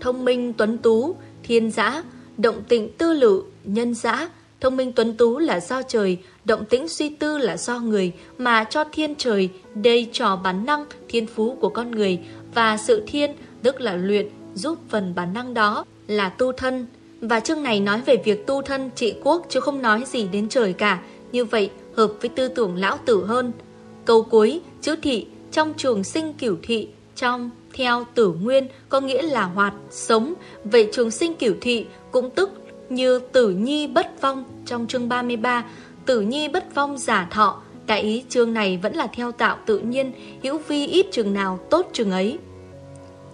Thông minh tuấn tú, thiên giã, động tịnh tư lự, nhân giã, Thông minh tuấn tú là do trời, động tĩnh suy tư là do người, mà cho thiên trời đây trò bản năng thiên phú của con người và sự thiên tức là luyện giúp phần bản năng đó là tu thân. Và chương này nói về việc tu thân trị quốc chứ không nói gì đến trời cả, như vậy hợp với tư tưởng lão tử hơn. Câu cuối, chữ thị trong trường sinh cửu thị trong theo tử nguyên có nghĩa là hoạt, sống. Vậy trường sinh cửu thị cũng tức như tử nhi bất vong trong chương 33, tử nhi bất vong giả thọ, đại ý chương này vẫn là theo tạo tự nhiên, hữu vi ít chừng nào tốt chừng ấy.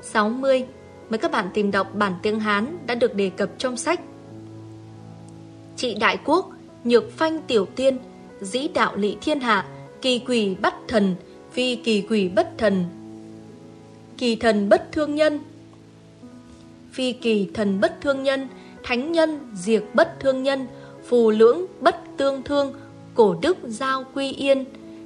60. Mời các bạn tìm đọc bản tiếng Hán đã được đề cập trong sách. Trị đại quốc, nhược phanh tiểu tiên, dĩ đạo Lị thiên hạ, kỳ quỷ bắt thần, phi kỳ quỷ bất thần. Kỳ thần bất thương nhân Phi kỳ thần bất thương nhân thánh nhân diệt bất thương nhân, phù lưỡng bất tương thương, cổ đức giao quy yên.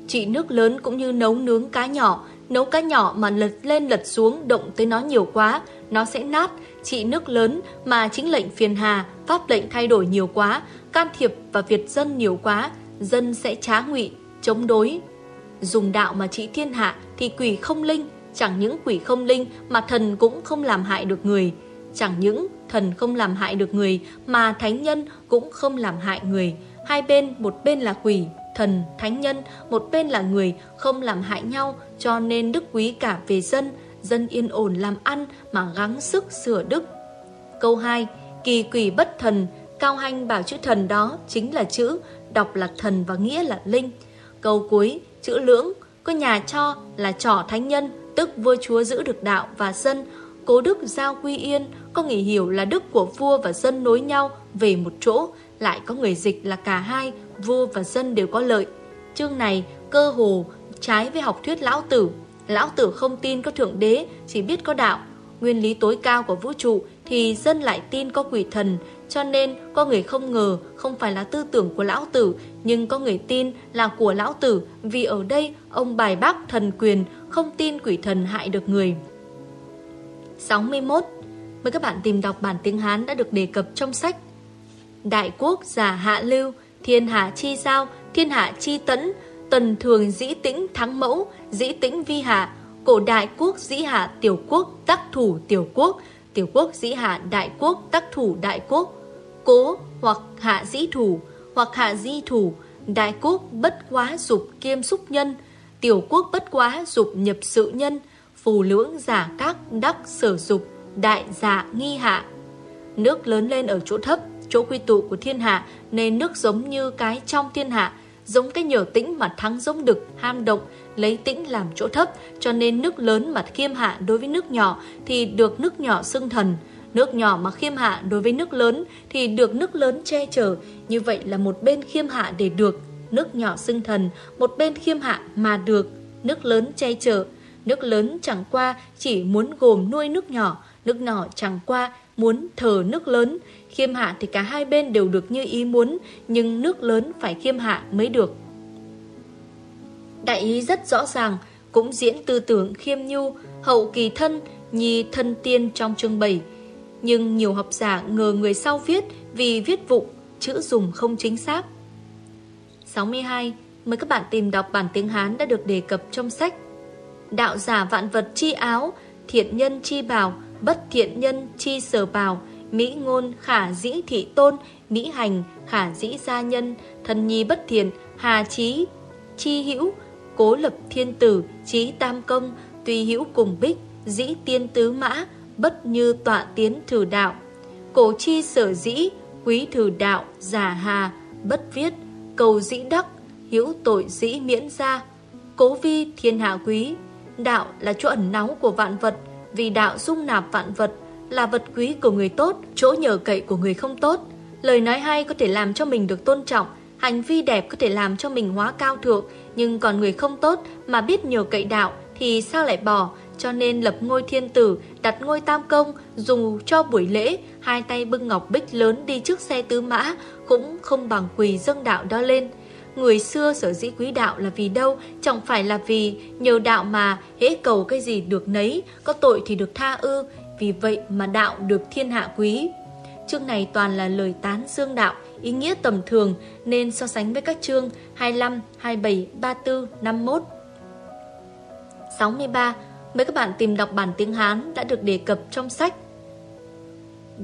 Trị nước lớn cũng như nấu nướng cá nhỏ, nấu cá nhỏ mà lật lên lật xuống động tới nó nhiều quá, nó sẽ nát. Trị nước lớn mà chính lệnh phiền hà, pháp lệnh thay đổi nhiều quá, can thiệp và việt dân nhiều quá, dân sẽ trá ngụy, chống đối. Dùng đạo mà trị thiên hạ thì quỷ không linh, chẳng những quỷ không linh mà thần cũng không làm hại được người. Chẳng những thần không làm hại được người mà thánh nhân cũng không làm hại người. Hai bên, một bên là quỷ, thần, thánh nhân, một bên là người không làm hại nhau cho nên đức quý cả về dân, dân yên ổn làm ăn mà gắng sức sửa đức. Câu 2. Kỳ quỷ bất thần, Cao Hanh bảo chữ thần đó chính là chữ, đọc là thần và nghĩa là linh. Câu cuối, chữ lưỡng, có nhà cho là trỏ thánh nhân, tức vua chúa giữ được đạo và dân, cố đức giao quy yên, có người hiểu là đức của vua và dân nối nhau về một chỗ, lại có người dịch là cả hai, vua và dân đều có lợi. Chương này cơ hồ trái với học thuyết lão tử. Lão tử không tin có thượng đế, chỉ biết có đạo. Nguyên lý tối cao của vũ trụ thì dân lại tin có quỷ thần, cho nên có người không ngờ không phải là tư tưởng của lão tử, nhưng có người tin là của lão tử vì ở đây ông bài bác thần quyền, không tin quỷ thần hại được người. 61. Mời các bạn tìm đọc bản tiếng Hán đã được đề cập trong sách Đại quốc giả hạ lưu, thiên hạ chi giao, thiên hạ chi tẫn, tần thường dĩ tĩnh thắng mẫu, dĩ tĩnh vi hạ, cổ đại quốc dĩ hạ tiểu quốc tác thủ tiểu quốc, tiểu quốc dĩ hạ đại quốc tác thủ đại quốc, cố hoặc hạ dĩ thủ, hoặc hạ di thủ, đại quốc bất quá dục kiêm xúc nhân, tiểu quốc bất quá dục nhập sự nhân, phù lưỡng giả các đắc sở dục, đại giả nghi hạ. Nước lớn lên ở chỗ thấp, chỗ quy tụ của thiên hạ, nên nước giống như cái trong thiên hạ, giống cái nhờ tĩnh mà thắng giống đực, ham động, lấy tĩnh làm chỗ thấp, cho nên nước lớn mà khiêm hạ đối với nước nhỏ thì được nước nhỏ xưng thần. Nước nhỏ mà khiêm hạ đối với nước lớn thì được nước lớn che chở, như vậy là một bên khiêm hạ để được, nước nhỏ xưng thần, một bên khiêm hạ mà được, nước lớn che chở. Nước lớn chẳng qua chỉ muốn gồm nuôi nước nhỏ, nước nhỏ chẳng qua muốn thờ nước lớn. Khiêm hạ thì cả hai bên đều được như ý muốn, nhưng nước lớn phải khiêm hạ mới được. Đại ý rất rõ ràng, cũng diễn tư tưởng khiêm nhu, hậu kỳ thân, nhi thân tiên trong chương 7. Nhưng nhiều học giả ngờ người sau viết vì viết vụ, chữ dùng không chính xác. 62. Mời các bạn tìm đọc bản tiếng Hán đã được đề cập trong sách Đạo giả vạn vật chi áo, thiện nhân chi bào, bất thiện nhân chi sở bào, mỹ ngôn khả dĩ thị tôn, mỹ hành khả dĩ gia nhân, thân nhi bất thiện, hà trí chi hữu, cố lập thiên tử, trí tam công, tùy hữu cùng bích, dĩ tiên tứ mã, bất như tọa tiến thử đạo. Cổ chi sở dĩ, quý thử đạo, giả hà, bất viết, cầu dĩ đắc, hữu tội dĩ miễn ra. Cố vi thiên hạ quý, đạo là chỗ ẩn náu của vạn vật, vì đạo dung nạp vạn vật, là vật quý của người tốt, chỗ nhờ cậy của người không tốt. Lời nói hay có thể làm cho mình được tôn trọng, hành vi đẹp có thể làm cho mình hóa cao thượng, nhưng còn người không tốt mà biết nhờ cậy đạo thì sao lại bỏ, cho nên lập ngôi thiên tử, đặt ngôi tam công, dùng cho buổi lễ, hai tay bưng ngọc bích lớn đi trước xe tứ mã, cũng không bằng quỳ dâng đạo đó lên. Người xưa sở dĩ quý đạo là vì đâu, chẳng phải là vì nhờ đạo mà hễ cầu cái gì được nấy, có tội thì được tha ư, vì vậy mà đạo được thiên hạ quý. Chương này toàn là lời tán dương đạo, ý nghĩa tầm thường nên so sánh với các chương 25, 27, 34, 51. 63. Mấy các bạn tìm đọc bản tiếng Hán đã được đề cập trong sách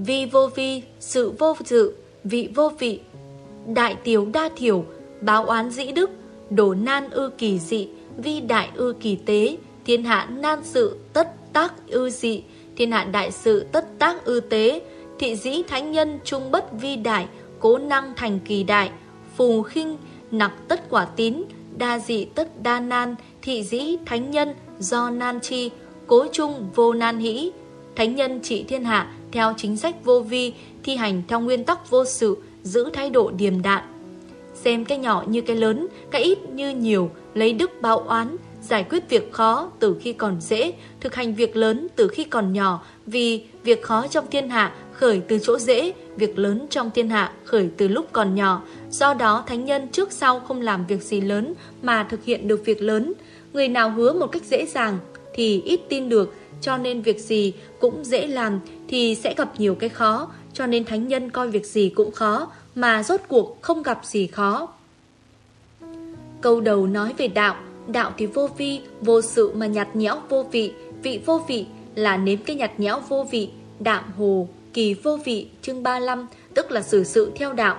Vi vô vi, sự vô dự, vị vô vị, đại tiểu đa thiểu, báo oán dĩ đức, đổ nan ư kỳ dị, vi đại ư kỳ tế, thiên hạ nan sự tất tác ư dị, thiên hạ đại sự tất tác ư tế, thị dĩ thánh nhân trung bất vi đại, cố năng thành kỳ đại, phù khinh nặc tất quả tín, đa dị tất đa nan, thị dĩ thánh nhân do nan chi, cố trung vô nan hĩ. Thánh nhân trị thiên hạ theo chính sách vô vi, thi hành theo nguyên tắc vô sự, giữ thái độ điềm đạm. Xem cái nhỏ như cái lớn, cái ít như nhiều, lấy đức báo oán, giải quyết việc khó từ khi còn dễ, thực hành việc lớn từ khi còn nhỏ, vì việc khó trong thiên hạ khởi từ chỗ dễ, việc lớn trong thiên hạ khởi từ lúc còn nhỏ. Do đó, thánh nhân trước sau không làm việc gì lớn mà thực hiện được việc lớn. Người nào hứa một cách dễ dàng thì ít tin được, cho nên việc gì cũng dễ làm thì sẽ gặp nhiều cái khó, cho nên thánh nhân coi việc gì cũng khó, mà rốt cuộc không gặp gì khó. Câu đầu nói về đạo, đạo thì vô vi, vô sự mà nhạt nhẽo vô vị, vị vô vị là nếm cái nhạt nhẽo vô vị, đạm hồ, kỳ vô vị, chương 35, tức là xử sự theo đạo.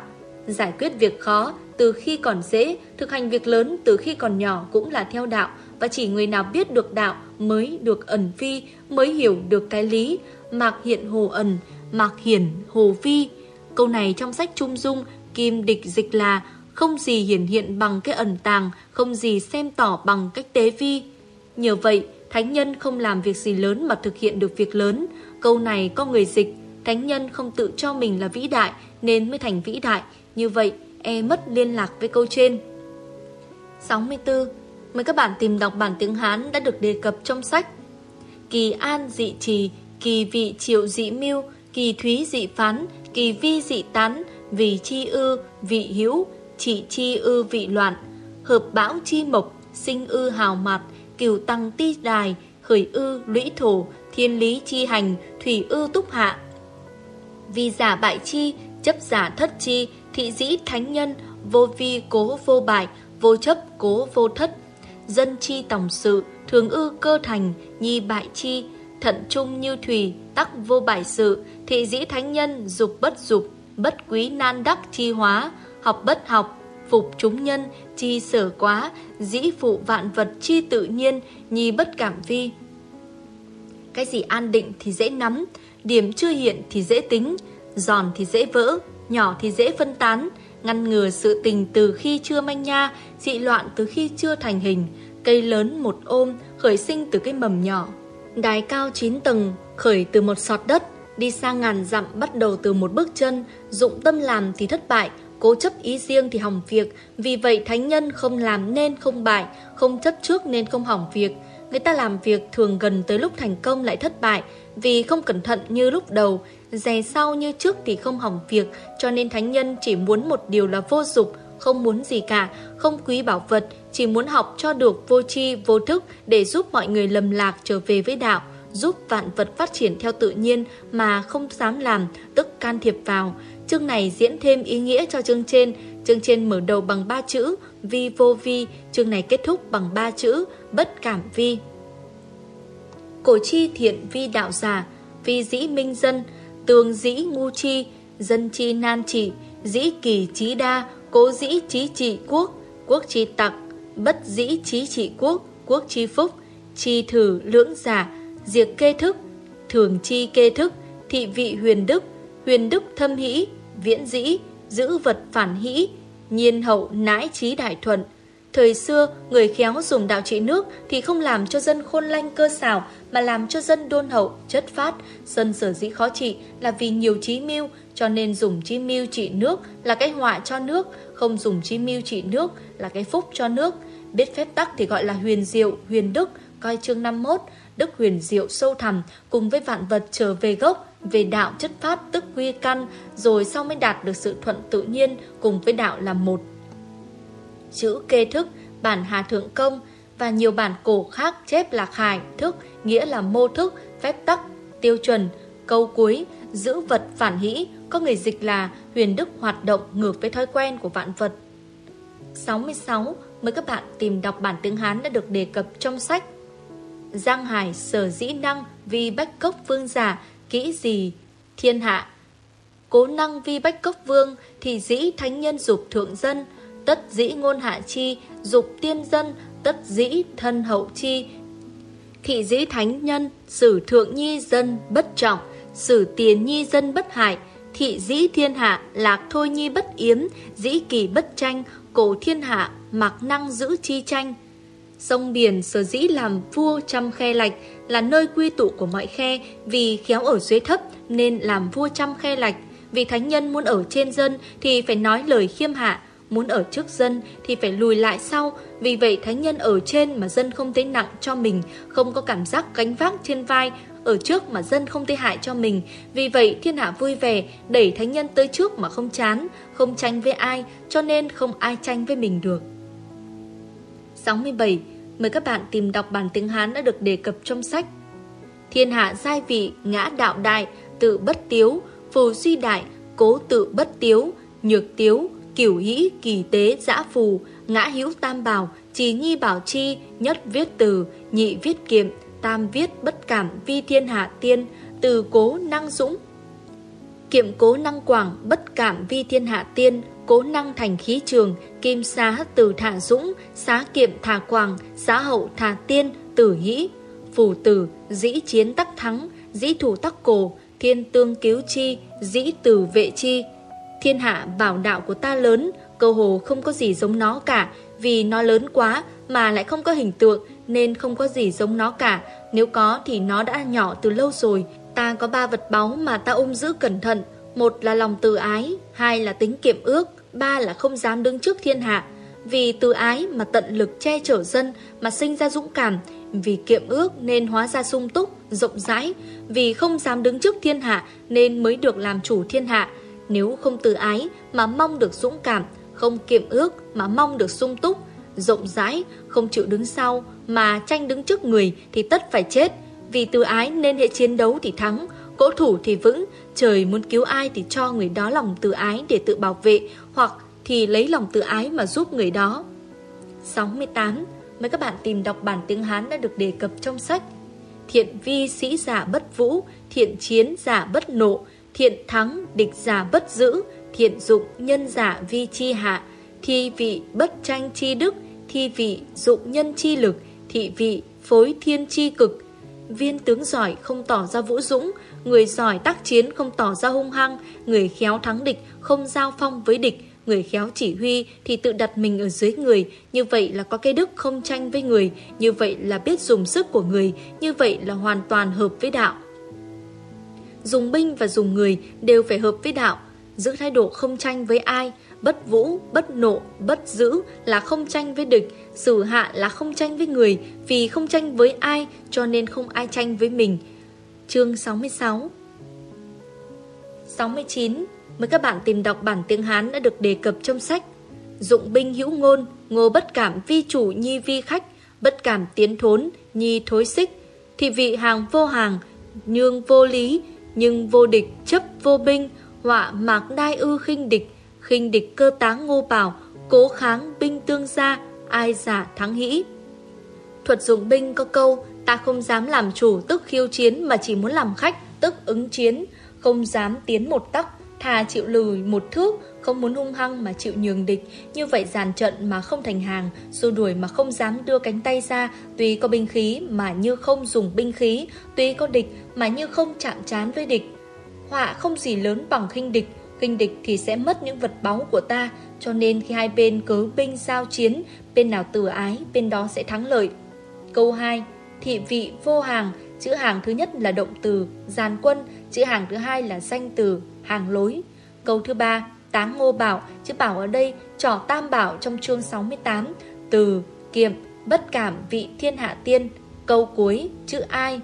Giải quyết việc khó từ khi còn dễ, thực hành việc lớn từ khi còn nhỏ cũng là theo đạo, và chỉ người nào biết được đạo mới được ẩn vi, mới hiểu được cái lý, mạc hiện hồ ẩn, mạc hiển hồ vi. Câu này trong sách Trung Dung, Kim Địch dịch là không gì hiển hiện bằng cái ẩn tàng, không gì xem tỏ bằng cách tế vi. Nhờ vậy, thánh nhân không làm việc gì lớn mà thực hiện được việc lớn. Câu này có người dịch, thánh nhân không tự cho mình là vĩ đại nên mới thành vĩ đại. Như vậy, e mất liên lạc với câu trên. 64. Mời các bạn tìm đọc bản tiếng Hán đã được đề cập trong sách. Kỳ an dị trì, kỳ vị triệu dị mưu, kỳ thúy dị phán, kỳ vi dị tán, vì chi ư, vị hữu, chỉ chi ư vị loạn, hợp bão chi mộc, sinh ư hào mạt, cửu tăng ti đài, khởi ư lũy thổ, thiên lý chi hành, thủy ư túc hạ. Vì giả bại chi, chấp giả thất chi, thị dĩ thánh nhân, vô vi cố vô bại, vô chấp cố vô thất, dân chi tổng sự, thường ư cơ thành, nhi bại chi, thận trung như thủy, tắc vô bại sự, thị dĩ thánh nhân, dục bất dục, bất quý nan đắc chi hóa, học bất học, phục chúng nhân, chi sở quá, dĩ phụ vạn vật chi tự nhiên, nhi bất cảm vi. Cái gì an định thì dễ nắm, điểm chưa hiện thì dễ tính, giòn thì dễ vỡ, nhỏ thì dễ phân tán, ngăn ngừa sự tình từ khi chưa manh nha, dị loạn từ khi chưa thành hình, cây lớn một ôm, khởi sinh từ cái mầm nhỏ. Đài cao 9 tầng, khởi từ một sọt đất, đi sang ngàn dặm bắt đầu từ một bước chân, dụng tâm làm thì thất bại, cố chấp ý riêng thì hỏng việc, vì vậy thánh nhân không làm nên không bại, không chấp trước nên không hỏng việc. Người ta làm việc thường gần tới lúc thành công lại thất bại, vì không cẩn thận như lúc đầu, dè sau như trước thì không hỏng việc, cho nên thánh nhân chỉ muốn một điều là vô dục, không muốn gì cả, không quý bảo vật, chỉ muốn học cho được vô tri vô thức để giúp mọi người lầm lạc trở về với đạo, giúp vạn vật phát triển theo tự nhiên mà không dám làm, tức can thiệp vào. Chương này diễn thêm ý nghĩa cho chương trên, chương trên mở đầu bằng ba chữ vi vô vi, chương này kết thúc bằng ba chữ bất cảm vi. Cổ chi thiện vi đạo giả, vi dĩ minh dân, tường dĩ ngu chi, dân chi nan trị, dĩ kỳ trí đa, cố dĩ trí trị quốc, quốc chi tặc, bất dĩ trí trị quốc, quốc chi phúc, chi thử lưỡng giả, diệt kê thức, thường chi kê thức, thị vị huyền đức, huyền đức thâm hĩ, viễn dĩ, giữ vật phản hĩ, nhiên hậu nãi trí đại thuận. Thời xưa, người khéo dùng đạo trị nước thì không làm cho dân khôn lanh cơ xảo mà làm cho dân đôn hậu, chất phát. Dân sở dĩ khó trị là vì nhiều trí mưu, cho nên dùng chi mưu trị nước là cái họa cho nước, không dùng chi mưu trị nước là cái phúc cho nước. Biết phép tắc thì gọi là huyền diệu, huyền đức, coi chương 51, đức huyền diệu sâu thẳm cùng với vạn vật trở về gốc, về đạo chất phát tức quy căn, rồi sau mới đạt được sự thuận tự nhiên cùng với đạo là một. Chữ kê thức, bản hà thượng công và nhiều bản cổ khác chép là khải thức, nghĩa là mô thức, phép tắc, tiêu chuẩn, câu cuối, giữ vật phản hĩ, có người dịch là huyền đức hoạt động ngược với thói quen của vạn vật. 66. Mời các bạn tìm đọc bản tiếng Hán đã được đề cập trong sách Giang Hải sở dĩ năng vì bách cốc vương giả kỹ gì thiên hạ Cố năng vi bách cốc vương thì dĩ thánh nhân dục thượng dân tất dĩ ngôn hạ chi dục tiên dân tất dĩ thân hậu chi thị dĩ thánh nhân sử thượng nhi dân bất trọng sử tiền nhi dân bất hại thị dĩ thiên hạ lạc thôi nhi bất yếm dĩ kỳ bất tranh cổ thiên hạ mặc năng giữ chi tranh Sông biển sở dĩ làm vua trăm khe lạch là nơi quy tụ của mọi khe vì khéo ở dưới thấp nên làm vua trăm khe lạch. Vì thánh nhân muốn ở trên dân thì phải nói lời khiêm hạ, muốn ở trước dân thì phải lùi lại sau. Vì vậy thánh nhân ở trên mà dân không thấy nặng cho mình, không có cảm giác gánh vác trên vai, ở trước mà dân không tê hại cho mình. Vì vậy thiên hạ vui vẻ, đẩy thánh nhân tới trước mà không chán, không tranh với ai, cho nên không ai tranh với mình được. 67. Mời các bạn tìm đọc bản tiếng Hán đã được đề cập trong sách. Thiên hạ giai vị, ngã đạo đại, tự bất tiếu, phù suy đại, cố tự bất tiếu, nhược tiếu, kiểu hĩ, kỳ tế, giã phù, ngã hữu tam bảo, trì nhi bảo chi, nhất viết từ, nhị viết kiệm, tam viết bất cảm, vi thiên hạ tiên, từ cố năng dũng. Kiệm cố năng quảng, bất cảm vi thiên hạ tiên, cố năng thành khí trường, kim xá từ thả dũng, xá kiệm thả quảng xá hậu thả tiên, tử hĩ. Phù tử, dĩ chiến tắc thắng, dĩ thủ tắc cổ, thiên tương cứu chi, dĩ tử vệ chi. Thiên hạ bảo đạo của ta lớn, cơ hồ không có gì giống nó cả, vì nó lớn quá mà lại không có hình tượng nên không có gì giống nó cả. Nếu có thì nó đã nhỏ từ lâu rồi. Ta có ba vật báu mà ta ôm giữ cẩn thận. Một là lòng từ ái, hai là tính kiệm ước, ba là không dám đứng trước thiên hạ. Vì từ ái mà tận lực che chở dân mà sinh ra dũng cảm, vì kiệm ước nên hóa ra sung túc, rộng rãi, vì không dám đứng trước thiên hạ nên mới được làm chủ thiên hạ. Nếu không từ ái mà mong được dũng cảm, không kiệm ước mà mong được sung túc, rộng rãi, không chịu đứng sau mà tranh đứng trước người thì tất phải chết. Vì từ ái nên hệ chiến đấu thì thắng, cỗ thủ thì vững, trời muốn cứu ai thì cho người đó lòng từ ái để tự bảo vệ, hoặc thì lấy lòng từ ái mà giúp người đó. 68. Mấy các bạn tìm đọc bản tiếng Hán đã được đề cập trong sách. Thiện vi sĩ giả bất vũ, thiện chiến giả bất nộ, thiện thắng địch giả bất giữ, thiện dụng nhân giả vi chi hạ, thi vị bất tranh chi đức, thi vị dụng nhân chi lực, thị vị phối thiên chi cực. Viên tướng giỏi không tỏ ra vũ dũng, người giỏi tác chiến không tỏ ra hung hăng, người khéo thắng địch không giao phong với địch, người khéo chỉ huy thì tự đặt mình ở dưới người, như vậy là có cái đức không tranh với người, như vậy là biết dùng sức của người, như vậy là hoàn toàn hợp với đạo. Dùng binh và dùng người đều phải hợp với đạo, giữ thái độ không tranh với ai, bất vũ, bất nộ, bất giữ là không tranh với địch, xử hạ là không tranh với người, vì không tranh với ai cho nên không ai tranh với mình. Chương 66 69 Mời các bạn tìm đọc bản tiếng Hán đã được đề cập trong sách Dụng binh hữu ngôn, ngô bất cảm vi chủ nhi vi khách, bất cảm tiến thốn, nhi thối xích, thì vị hàng vô hàng, nhương vô lý, nhưng vô địch chấp vô binh, họa mạc đai ư khinh địch, khinh địch cơ táng ngô bảo, cố kháng binh tương gia, ai giả thắng hĩ. Thuật dụng binh có câu, ta không dám làm chủ tức khiêu chiến mà chỉ muốn làm khách tức ứng chiến, không dám tiến một tắc thà chịu lùi một thước, không muốn hung hăng mà chịu nhường địch, như vậy dàn trận mà không thành hàng, xua đuổi mà không dám đưa cánh tay ra, tuy có binh khí mà như không dùng binh khí, tuy có địch mà như không chạm trán với địch. Họa không gì lớn bằng khinh địch, khinh địch thì sẽ mất những vật báu của ta, cho nên khi hai bên cớ binh giao chiến, bên nào từ ái, bên đó sẽ thắng lợi. Câu 2. Thị vị vô hàng, chữ hàng thứ nhất là động từ, giàn quân, chữ hàng thứ hai là danh từ, hàng lối. Câu thứ ba, táng ngô bảo, chữ bảo ở đây trỏ tam bảo trong chương 68, từ, kiệm, bất cảm vị thiên hạ tiên. Câu cuối, chữ ai.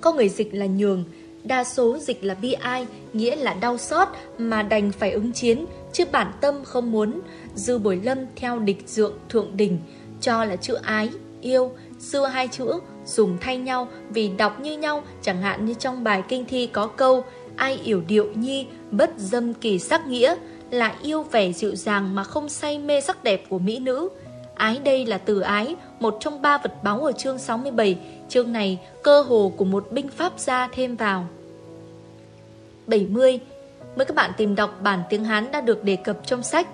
Có người dịch là nhường, đa số dịch là bi ai, nghĩa là đau xót mà đành phải ứng chiến, chứ bản tâm không muốn. Dư Bồi Lâm theo địch dượng thượng đình, cho là chữ ái, yêu, xưa hai chữ dùng thay nhau vì đọc như nhau, chẳng hạn như trong bài kinh thi có câu ai yểu điệu nhi, bất dâm kỳ sắc nghĩa, là yêu vẻ dịu dàng mà không say mê sắc đẹp của mỹ nữ. Ái đây là từ ái, một trong ba vật báu ở chương 67, chương này cơ hồ của một binh pháp gia thêm vào. 70. Mời các bạn tìm đọc bản tiếng Hán đã được đề cập trong sách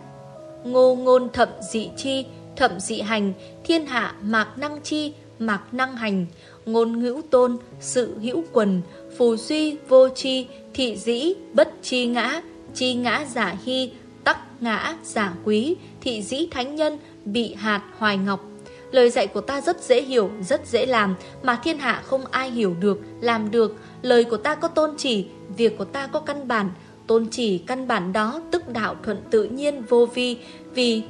Ngô ngôn thậm dị chi, thậm dị hành, thiên hạ mạc năng chi, mạc năng hành, ngôn ngữ tôn, sự hữu quần, phù duy vô chi, thị dĩ bất chi ngã, chi ngã giả hy, tắc ngã giả quý, thị dĩ thánh nhân, bị hạt hoài ngọc. Lời dạy của ta rất dễ hiểu, rất dễ làm, mà thiên hạ không ai hiểu được, làm được. Lời của ta có tôn chỉ, việc của ta có căn bản. Tôn chỉ căn bản đó tức đạo thuận tự nhiên vô vi, vì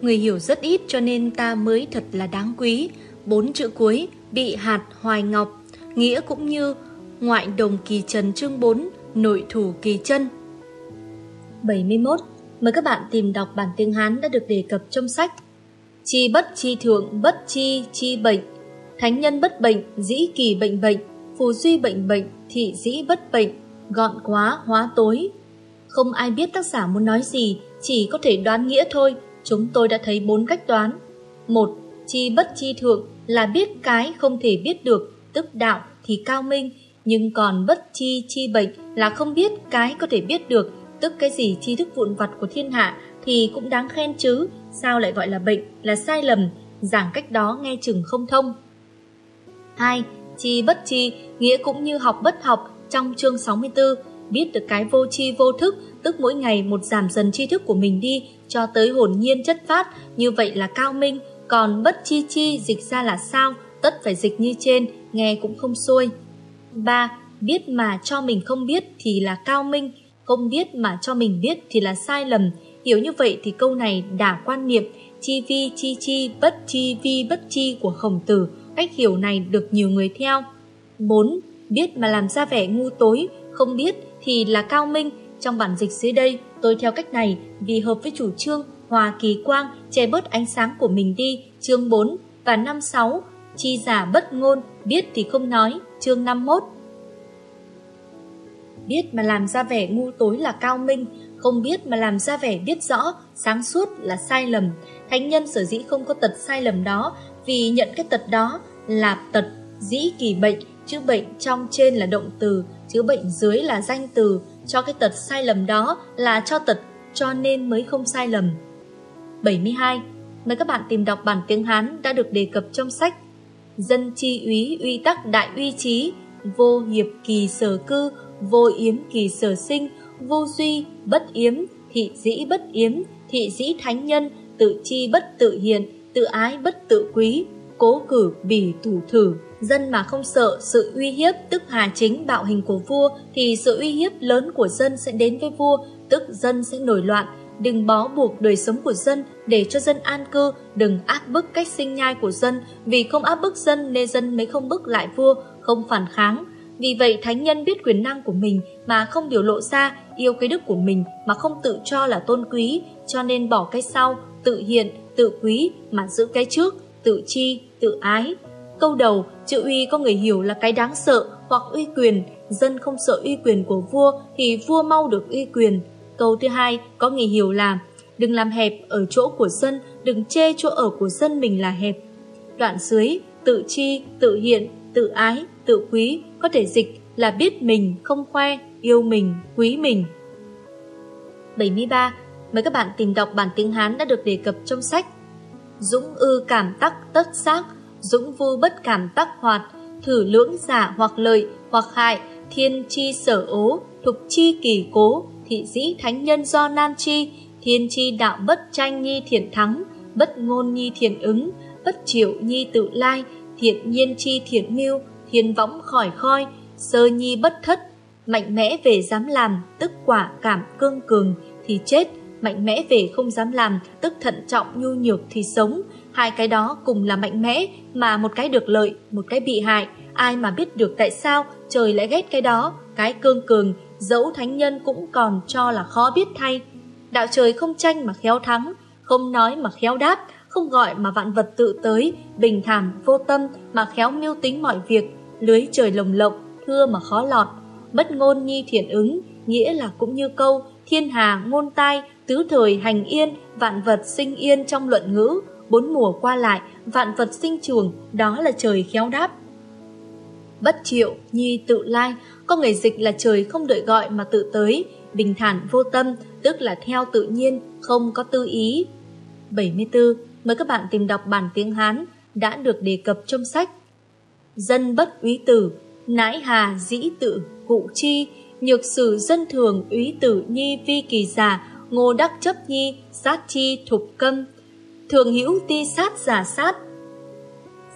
người hiểu rất ít cho nên ta mới thật là đáng quý. Bốn chữ cuối, bị hạt hoài ngọc, nghĩa cũng như ngoại đồng kỳ trần chương 4, nội thủ kỳ chân. 71. Mời các bạn tìm đọc bản tiếng Hán đã được đề cập trong sách Chi bất chi thượng bất chi chi bệnh Thánh nhân bất bệnh dĩ kỳ bệnh bệnh Phù duy bệnh bệnh thị dĩ bất bệnh Gọn quá hóa tối. Không ai biết tác giả muốn nói gì Chỉ có thể đoán nghĩa thôi. Chúng tôi đã thấy bốn cách đoán. Một Chi bất chi thượng là biết cái không thể biết được Tức đạo thì cao minh Nhưng còn bất chi chi bệnh là không biết cái có thể biết được Tức cái gì tri thức vụn vặt của thiên hạ Thì cũng đáng khen chứ. Sao lại gọi là bệnh, là sai lầm? Giảng cách đó nghe chừng không thông. 2. Chi bất chi, Nghĩa cũng như học bất học Trong chương 64 Biết được cái vô chi vô thức, Tức mỗi ngày một giảm dần tri thức của mình đi, Cho tới hồn nhiên chất phát, Như vậy là cao minh, Còn bất chi chi dịch ra là sao, Tất phải dịch như trên, Nghe cũng không xuôi 3. Biết mà cho mình không biết thì là cao minh, Không biết mà cho mình biết thì là sai lầm Hiểu như vậy thì câu này đả quan niệm chi vi chi chi bất chi vi bất chi của khổng tử. Cách hiểu này được nhiều người theo. 4. Biết mà làm ra vẻ ngu tối, không biết thì là cao minh. Trong bản dịch dưới đây, tôi theo cách này vì hợp với chủ trương hòa kỳ quang, che bớt ánh sáng của mình đi, chương 4 và năm 6. Chi giả bất ngôn, biết thì không nói, chương 51. Biết mà làm ra vẻ ngu tối là cao minh, không biết mà làm ra vẻ biết rõ, sáng suốt là sai lầm. Thánh nhân sở dĩ không có tật sai lầm đó vì nhận cái tật đó là tật dĩ kỳ bệnh, chữ bệnh trong trên là động từ, chữ bệnh dưới là danh từ, cho cái tật sai lầm đó là cho tật cho nên mới không sai lầm. 72. Mời các bạn tìm đọc bản tiếng Hán đã được đề cập trong sách Dân chi úy uy tắc đại uy trí, vô hiệp kỳ sở cư, vô yếm kỳ sở sinh, vô duy, bất yếm, thị dĩ bất yếm, thị dĩ thánh nhân, tự chi bất tự hiện, tự ái bất tự quý, cố cử bỉ thủ thử. Dân mà không sợ sự uy hiếp tức hà chính bạo hình của vua thì sự uy hiếp lớn của dân sẽ đến với vua, tức dân sẽ nổi loạn. Đừng bó buộc đời sống của dân để cho dân an cư, đừng áp bức cách sinh nhai của dân, vì không áp bức dân nên dân mới không bức lại vua, không phản kháng. Vì vậy thánh nhân biết quyền năng của mình mà không biểu lộ ra, yêu cái đức của mình mà không tự cho là tôn quý, cho nên bỏ cái sau, tự hiện, tự quý mà giữ cái trước, tự chi, tự ái. Câu đầu, chữ uy có người hiểu là cái đáng sợ hoặc uy quyền, dân không sợ uy quyền của vua thì vua mau được uy quyền. Câu thứ hai có người hiểu là đừng làm hẹp ở chỗ của dân, đừng chê chỗ ở của dân mình là hẹp. Đoạn dưới, tự chi, tự hiện, tự ái, tự quý có thể dịch là biết mình, không khoe, yêu mình, quý mình. 73. Mời các bạn tìm đọc bản tiếng Hán đã được đề cập trong sách Dũng ư cảm tắc tất xác, dũng vu bất cảm tắc hoạt, thử lưỡng giả hoặc lợi hoặc hại, thiên chi sở ố, thục chi kỳ cố, thị dĩ thánh nhân do nan chi, thiên chi đạo bất tranh nhi thiện thắng, bất ngôn nhi thiện ứng, bất triệu nhi tự lai, thiện nhiên chi thiện mưu, thiên võng khỏi khoi, sơ nhi bất thất, mạnh mẽ về dám làm, tức quả cảm cương cường thì chết, mạnh mẽ về không dám làm, tức thận trọng nhu nhược thì sống. Hai cái đó cùng là mạnh mẽ, mà một cái được lợi, một cái bị hại. Ai mà biết được tại sao trời lại ghét cái đó, cái cương cường, dẫu thánh nhân cũng còn cho là khó biết thay. Đạo trời không tranh mà khéo thắng, không nói mà khéo đáp, không gọi mà vạn vật tự tới, bình thản, vô tâm mà khéo mưu tính mọi việc, lưới trời lồng lộng, thưa mà khó lọt. Bất ngôn nhi thiện ứng, nghĩa là cũng như câu thiên hà ngôn tai, tứ thời hành yên, vạn vật sinh yên trong luận ngữ, bốn mùa qua lại, vạn vật sinh trường, đó là trời khéo đáp. Bất triệu, nhi tự lai, có người dịch là trời không đợi gọi mà tự tới, bình thản vô tâm, tức là theo tự nhiên, không có tư ý. 74. Mời các bạn tìm đọc bản tiếng Hán đã được đề cập trong sách. Dân bất úy tử, nãi hà dĩ tự, cụ chi, nhược sử dân thường úy tử nhi vi kỳ giả, ngô đắc chấp nhi, sát chi thục câm, thường hữu ti sát giả sát,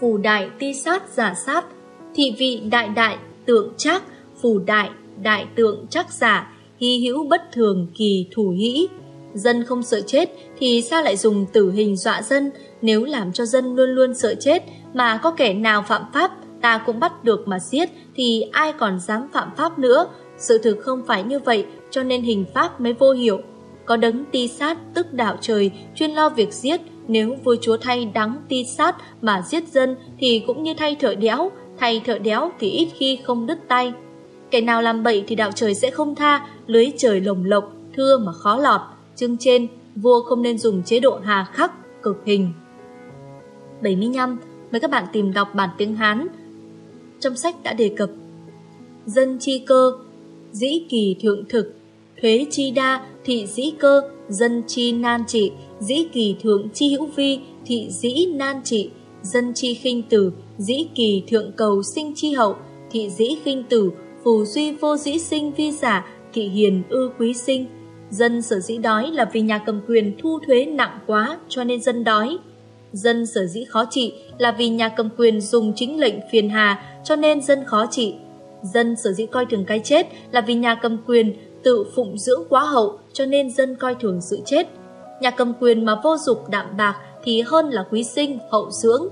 phù đại ti sát giả sát, thị vị đại đại tượng trác, phù đại đại tượng trác giả, hy hữu bất thường kỳ thủ hĩ. Dân không sợ chết thì sao lại dùng tử hình dọa dân nếu làm cho dân luôn luôn sợ chết mà có kẻ nào phạm pháp ta cũng bắt được mà giết thì ai còn dám phạm pháp nữa. Sự thực không phải như vậy cho nên hình pháp mới vô hiệu. Có đấng ti sát tức đạo trời chuyên lo việc giết nếu vua chúa thay đắng ti sát mà giết dân thì cũng như thay thợ đéo thay thợ đéo thì ít khi không đứt tay. Kẻ nào làm bậy thì đạo trời sẽ không tha, lưới trời lồng lộc, thưa mà khó lọt. Chương trên, vua không nên dùng chế độ hà khắc, cực hình. 75. Mời các bạn tìm đọc bản tiếng Hán. Trong sách đã đề cập Dân chi cơ, dĩ kỳ thượng thực, thuế chi đa, thị dĩ cơ, dân chi nan trị, dĩ kỳ thượng chi hữu vi, thị dĩ nan trị, dân chi khinh tử, dĩ kỳ thượng cầu sinh chi hậu, thị dĩ khinh tử, phù duy vô dĩ sinh vi giả, thị hiền ư quý sinh. Dân sở dĩ đói là vì nhà cầm quyền thu thuế nặng quá cho nên dân đói. Dân sở dĩ khó trị là vì nhà cầm quyền dùng chính lệnh phiền hà cho nên dân khó trị. Dân sở dĩ coi thường cái chết là vì nhà cầm quyền tự phụng dưỡng quá hậu cho nên dân coi thường sự chết. Nhà cầm quyền mà vô dục đạm bạc thì hơn là quý sinh, hậu dưỡng.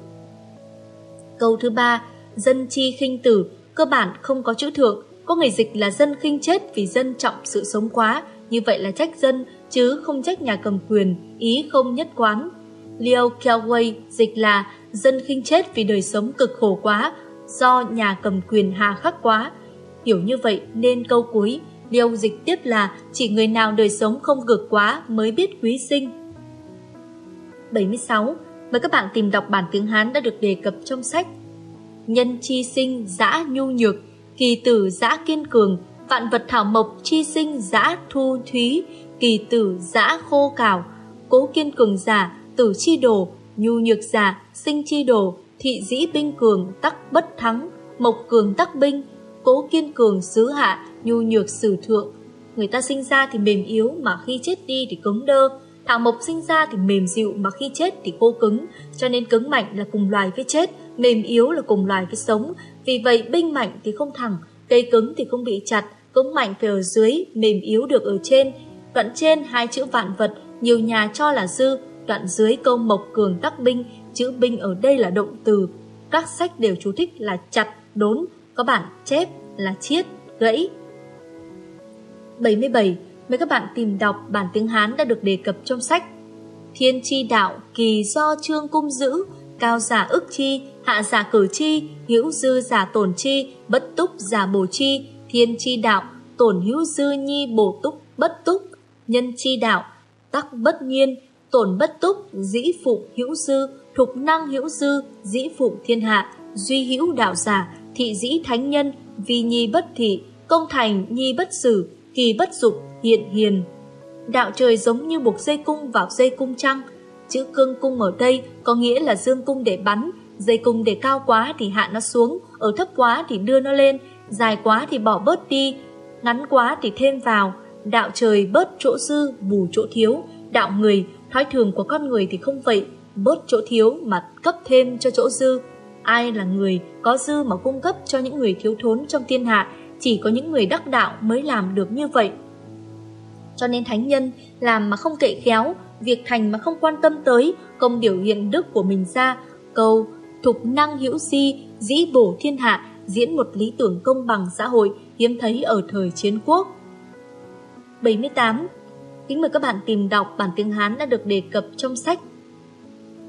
Câu thứ ba, dân chi khinh tử, cơ bản không có chữ thượng, có người dịch là dân khinh chết vì dân trọng sự sống quá, như vậy là trách dân, chứ không trách nhà cầm quyền, ý không nhất quán. Leo Kelway dịch là dân khinh chết vì đời sống cực khổ quá, do nhà cầm quyền hà khắc quá. Hiểu như vậy nên câu cuối, Điều dịch tiếp là chỉ người nào đời sống không cực quá mới biết quý sinh. 76. Mời các bạn tìm đọc bản tiếng Hán đã được đề cập trong sách. Nhân chi sinh dã nhu nhược, kỳ tử dã kiên cường, vạn vật thảo mộc chi sinh dã thu thúy, kỳ tử dã khô cảo, cố kiên cường giả, tử chi đồ, nhu nhược giả, sinh chi đồ, thị dĩ binh cường, tắc bất thắng, mộc cường tắc binh, cố kiên cường xứ hạ, nhu nhược sử thượng. Người ta sinh ra thì mềm yếu mà khi chết đi thì cứng đơ, Thảo mộc sinh ra thì mềm dịu mà khi chết thì khô cứng, cho nên cứng mạnh là cùng loài với chết, mềm yếu là cùng loài với sống. Vì vậy binh mạnh thì không thẳng, cây cứng thì không bị chặt, cứng mạnh phải ở dưới, mềm yếu được ở trên. Đoạn trên hai chữ vạn vật, nhiều nhà cho là dư, đoạn dưới câu mộc cường tắc binh, chữ binh ở đây là động từ. Các sách đều chú thích là chặt, đốn, có bản chép là chiết, gãy. 77 mời các bạn tìm đọc bản tiếng Hán đã được đề cập trong sách. Thiên chi đạo kỳ do trương cung giữ, cao giả ức chi, hạ giả cử chi, hữu dư giả tổn chi, bất túc giả bổ chi, thiên chi đạo, tổn hữu dư nhi bổ túc, bất túc, nhân chi đạo, tắc bất nhiên, tổn bất túc, dĩ phụng hữu dư, thục năng hữu dư, dĩ phụng thiên hạ, duy hữu đạo giả, thị dĩ thánh nhân, vi nhi bất thị, công thành nhi bất sử, kỳ bất dục, hiện hiền. đạo trời giống như buộc dây cung vào dây cung trăng. Chữ cương cung ở đây có nghĩa là dương cung để bắn, dây cung để cao quá thì hạ nó xuống, ở thấp quá thì đưa nó lên, dài quá thì bỏ bớt đi, ngắn quá thì thêm vào. Đạo trời bớt chỗ dư, bù chỗ thiếu, đạo người, thói thường của con người thì không vậy, bớt chỗ thiếu mà cấp thêm cho chỗ dư. Ai là người có dư mà cung cấp cho những người thiếu thốn trong thiên hạ, chỉ có những người đắc đạo mới làm được như vậy. Cho nên thánh nhân làm mà không kệ khéo, việc thành mà không quan tâm tới, không biểu hiện đức của mình ra, câu thục năng hữu si, dĩ bổ thiên hạ, diễn một lý tưởng công bằng xã hội hiếm thấy ở thời chiến quốc. 78. Kính mời các bạn tìm đọc bản tiếng Hán đã được đề cập trong sách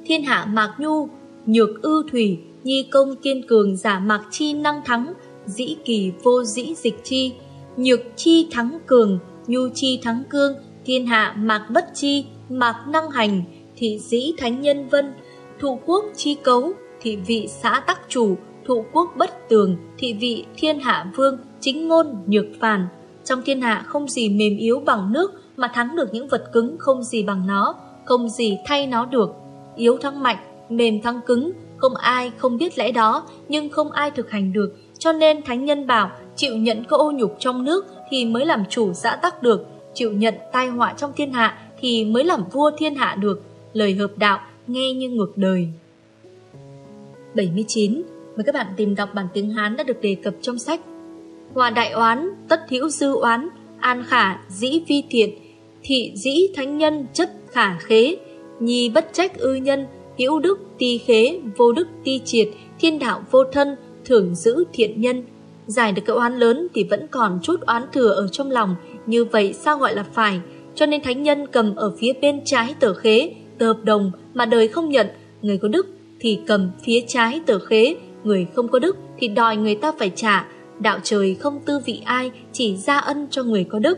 Thiên hạ mạc nhu, nhược ư thủy, nhi công kiên cường giả mạc chi năng thắng, dĩ kỳ vô dĩ dịch chi, nhược chi thắng cường, nhu chi thắng cương, thiên hạ mạc bất chi, mạc năng hành, thị dĩ thánh nhân vân, thụ quốc chi cấu, thị vị xã tắc chủ, thụ quốc bất tường, thị vị thiên hạ vương, chính ngôn nhược phàn. Trong thiên hạ không gì mềm yếu bằng nước mà thắng được những vật cứng không gì bằng nó, không gì thay nó được. Yếu thắng mạnh, mềm thắng cứng, không ai không biết lẽ đó, nhưng không ai thực hành được. Cho nên Thánh Nhân bảo, chịu nhận cơ ô nhục trong nước thì mới làm chủ xã tắc được, chịu nhận tai họa trong thiên hạ thì mới làm vua thiên hạ được. Lời hợp đạo nghe như ngược đời. 79. Mời các bạn tìm đọc bản tiếng Hán đã được đề cập trong sách Hòa đại oán, tất hữu dư oán, an khả, dĩ vi thiện, thị dĩ thánh nhân chất khả khế, nhi bất trách ư nhân, hữu đức ti khế, vô đức ti triệt, thiên đạo vô thân, thưởng giữ thiện nhân. Giải được cái oán lớn thì vẫn còn chút oán thừa ở trong lòng, như vậy sao gọi là phải? Cho nên thánh nhân cầm ở phía bên trái tờ khế, tờ hợp đồng mà đời không nhận, người có đức thì cầm phía trái tờ khế, người không có đức thì đòi người ta phải trả. Đạo trời không tư vị ai, chỉ ra ân cho người có đức.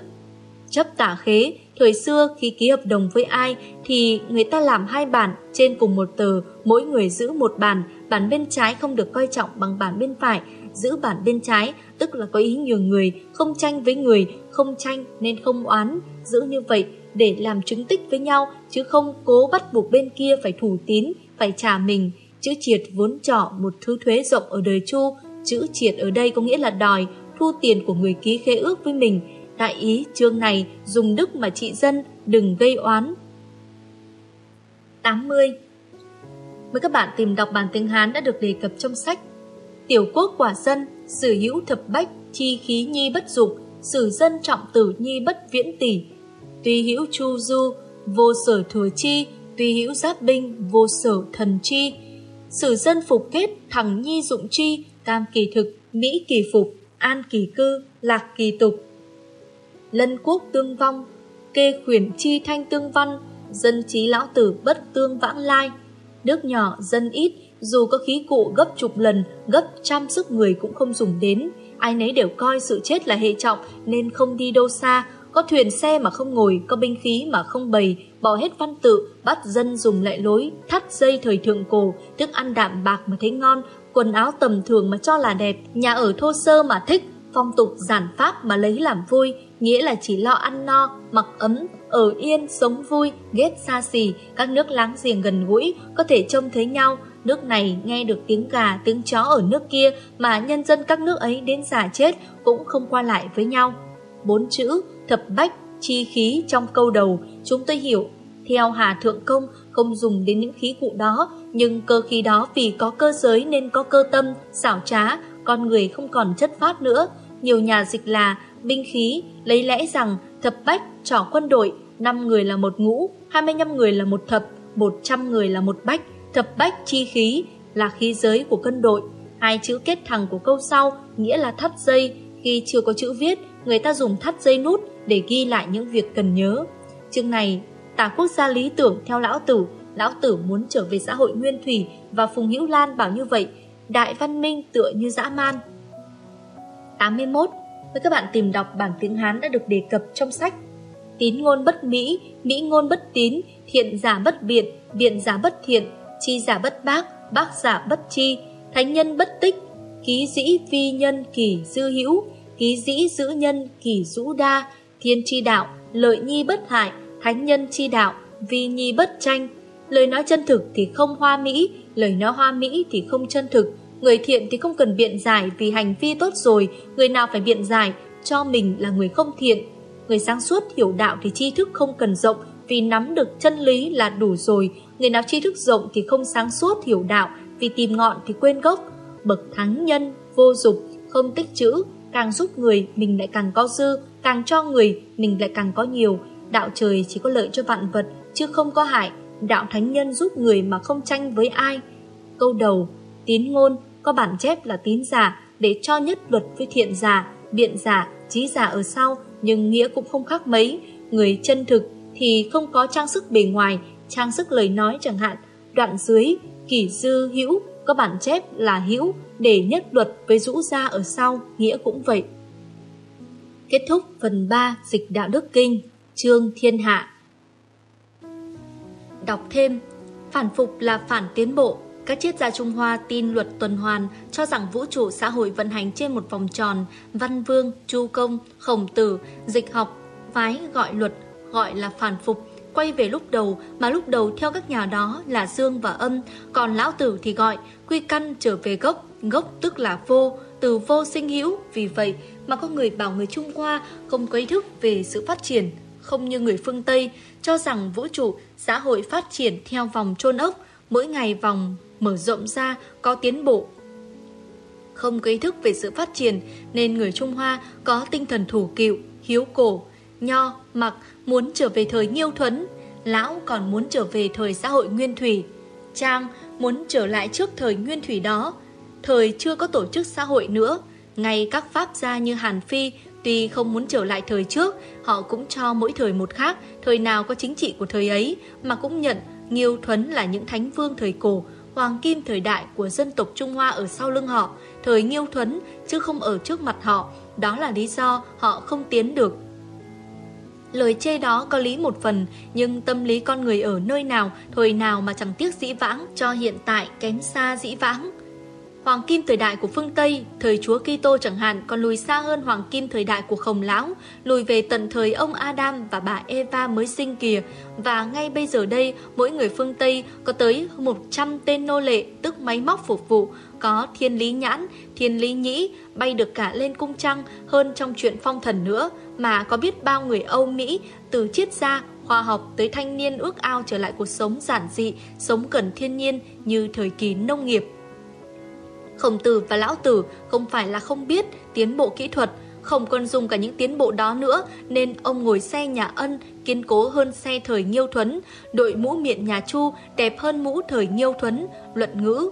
Chấp tả khế, thời xưa khi ký hợp đồng với ai thì người ta làm hai bản trên cùng một tờ, mỗi người giữ một bản, bản bên trái không được coi trọng bằng bản bên phải, giữ bản bên trái, tức là có ý nhường người, không tranh với người, không tranh nên không oán, giữ như vậy để làm chứng tích với nhau, chứ không cố bắt buộc bên kia phải thủ tín, phải trả mình. Chữ triệt vốn trỏ một thứ thuế rộng ở đời chu, chữ triệt ở đây có nghĩa là đòi, thu tiền của người ký khế ước với mình. Đại ý chương này dùng đức mà trị dân, đừng gây oán. 80. Mời các bạn tìm đọc bản tiếng Hán đã được đề cập trong sách Tiểu quốc quả dân, sử hữu thập bách, chi khí nhi bất dục sử dân trọng tử nhi bất viễn tỷ. Tuy hữu chu du, vô sở thừa chi, tuy hữu giáp binh, vô sở thần chi. Sử dân phục kết, thằng nhi dụng chi, cam kỳ thực, mỹ kỳ phục, an kỳ cư, lạc kỳ tục. Lân quốc tương vong, kê khuyển chi thanh tương văn, dân trí lão tử bất tương vãng lai. Nước nhỏ, dân ít, dù có khí cụ gấp chục lần, gấp trăm sức người cũng không dùng đến. Ai nấy đều coi sự chết là hệ trọng nên không đi đâu xa, có thuyền xe mà không ngồi, có binh khí mà không bày, bỏ hết văn tự, bắt dân dùng lại lối, thắt dây thời thượng cổ, thức ăn đạm bạc mà thấy ngon, quần áo tầm thường mà cho là đẹp, nhà ở thô sơ mà thích, phong tục giản pháp mà lấy làm vui, nghĩa là chỉ lo ăn no, mặc ấm, ở yên, sống vui, ghét xa xỉ, các nước láng giềng gần gũi, có thể trông thấy nhau, nước này nghe được tiếng gà, tiếng chó ở nước kia mà nhân dân các nước ấy đến già chết cũng không qua lại với nhau. Bốn chữ thập bách, chi khí trong câu đầu chúng tôi hiểu theo Hà Thượng Công không dùng đến những khí cụ đó, nhưng cơ khí đó vì có cơ giới nên có cơ tâm, xảo trá, con người không còn chất phát nữa. Nhiều nhà dịch là binh khí, lấy lẽ rằng thập bách, trỏ quân đội, 5 người là một ngũ, 25 người là một thập, 100 người là một bách, thập bách chi khí là khí giới của cân đội. Hai chữ kết thẳng của câu sau nghĩa là thắt dây, khi chưa có chữ viết, người ta dùng thắt dây nút để ghi lại những việc cần nhớ. Chương này, tả quốc gia lý tưởng theo lão tử, lão tử muốn trở về xã hội nguyên thủy và Phùng Hữu Lan bảo như vậy, đại văn minh tựa như dã man. 81. Mời các bạn tìm đọc bản tiếng Hán đã được đề cập trong sách Tín ngôn bất mỹ, mỹ ngôn bất tín, thiện giả bất biện, biện giả bất thiện, chi giả bất bác, bác giả bất chi, thánh nhân bất tích, ký dĩ vi nhân kỳ dư hữu, ký dĩ giữ nhân kỳ dũ đa, thiên chi đạo, lợi nhi bất hại, thánh nhân chi đạo, vi nhi bất tranh. Lời nói chân thực thì không hoa mỹ, lời nói hoa mỹ thì không chân thực. Người thiện thì không cần biện giải vì hành vi tốt rồi, người nào phải biện giải cho mình là người không thiện. Người sáng suốt hiểu đạo thì tri thức không cần rộng vì nắm được chân lý là đủ rồi. Người nào tri thức rộng thì không sáng suốt hiểu đạo vì tìm ngọn thì quên gốc. Bậc thắng nhân, vô dục, không tích chữ, càng giúp người mình lại càng có dư, càng cho người mình lại càng có nhiều. Đạo trời chỉ có lợi cho vạn vật chứ không có hại. Đạo thánh nhân giúp người mà không tranh với ai. Câu đầu, tín ngôn có bản chép là tín giả để cho nhất luật với thiện giả, biện giả, trí giả ở sau nhưng nghĩa cũng không khác mấy. Người chân thực thì không có trang sức bề ngoài, trang sức lời nói chẳng hạn. Đoạn dưới, kỷ dư hữu có bản chép là hữu để nhất luật với rũ ra ở sau, nghĩa cũng vậy. Kết thúc phần 3 Dịch Đạo Đức Kinh, chương Thiên Hạ. Đọc thêm, phản phục là phản tiến bộ. Các triết gia Trung Hoa tin luật tuần hoàn, cho rằng vũ trụ xã hội vận hành trên một vòng tròn, văn vương, chu công, khổng tử, dịch học, phái gọi luật, gọi là phản phục, quay về lúc đầu mà lúc đầu theo các nhà đó là dương và âm, còn lão tử thì gọi quy căn trở về gốc, gốc tức là vô, từ vô sinh hữu, vì vậy mà có người bảo người Trung Hoa không có ý thức về sự phát triển, không như người phương Tây, cho rằng vũ trụ, xã hội phát triển theo vòng trôn ốc, mỗi ngày vòng mở rộng ra, có tiến bộ. Không có ý thức về sự phát triển nên người Trung Hoa có tinh thần thủ cựu, hiếu cổ, nho, mặc, muốn trở về thời nghiêu thuấn, lão còn muốn trở về thời xã hội nguyên thủy. Trang muốn trở lại trước thời nguyên thủy đó, thời chưa có tổ chức xã hội nữa. Ngay các pháp gia như Hàn Phi tuy không muốn trở lại thời trước, họ cũng cho mỗi thời một khác, thời nào có chính trị của thời ấy, mà cũng nhận Nghiêu Thuấn là những thánh vương thời cổ, hoàng kim thời đại của dân tộc Trung Hoa ở sau lưng họ, thời Nghiêu Thuấn chứ không ở trước mặt họ. Đó là lý do họ không tiến được Lời chê đó có lý một phần, nhưng tâm lý con người ở nơi nào, thời nào mà chẳng tiếc dĩ vãng cho hiện tại kém xa dĩ vãng. Hoàng kim thời đại của phương Tây, thời Chúa Kitô chẳng hạn còn lùi xa hơn hoàng kim thời đại của Khổng Lão, lùi về tận thời ông Adam và bà Eva mới sinh kìa. Và ngay bây giờ đây, mỗi người phương Tây có tới 100 tên nô lệ, tức máy móc phục vụ, có thiên lý nhãn, thiên lý nhĩ, bay được cả lên cung trăng hơn trong chuyện phong thần nữa, mà có biết bao người Âu Mỹ từ triết gia, khoa học tới thanh niên ước ao trở lại cuộc sống giản dị, sống gần thiên nhiên như thời kỳ nông nghiệp. Khổng tử và lão tử không phải là không biết tiến bộ kỹ thuật, không còn dùng cả những tiến bộ đó nữa nên ông ngồi xe nhà ân kiên cố hơn xe thời nghiêu thuấn, đội mũ miệng nhà chu đẹp hơn mũ thời nghiêu thuấn, luận ngữ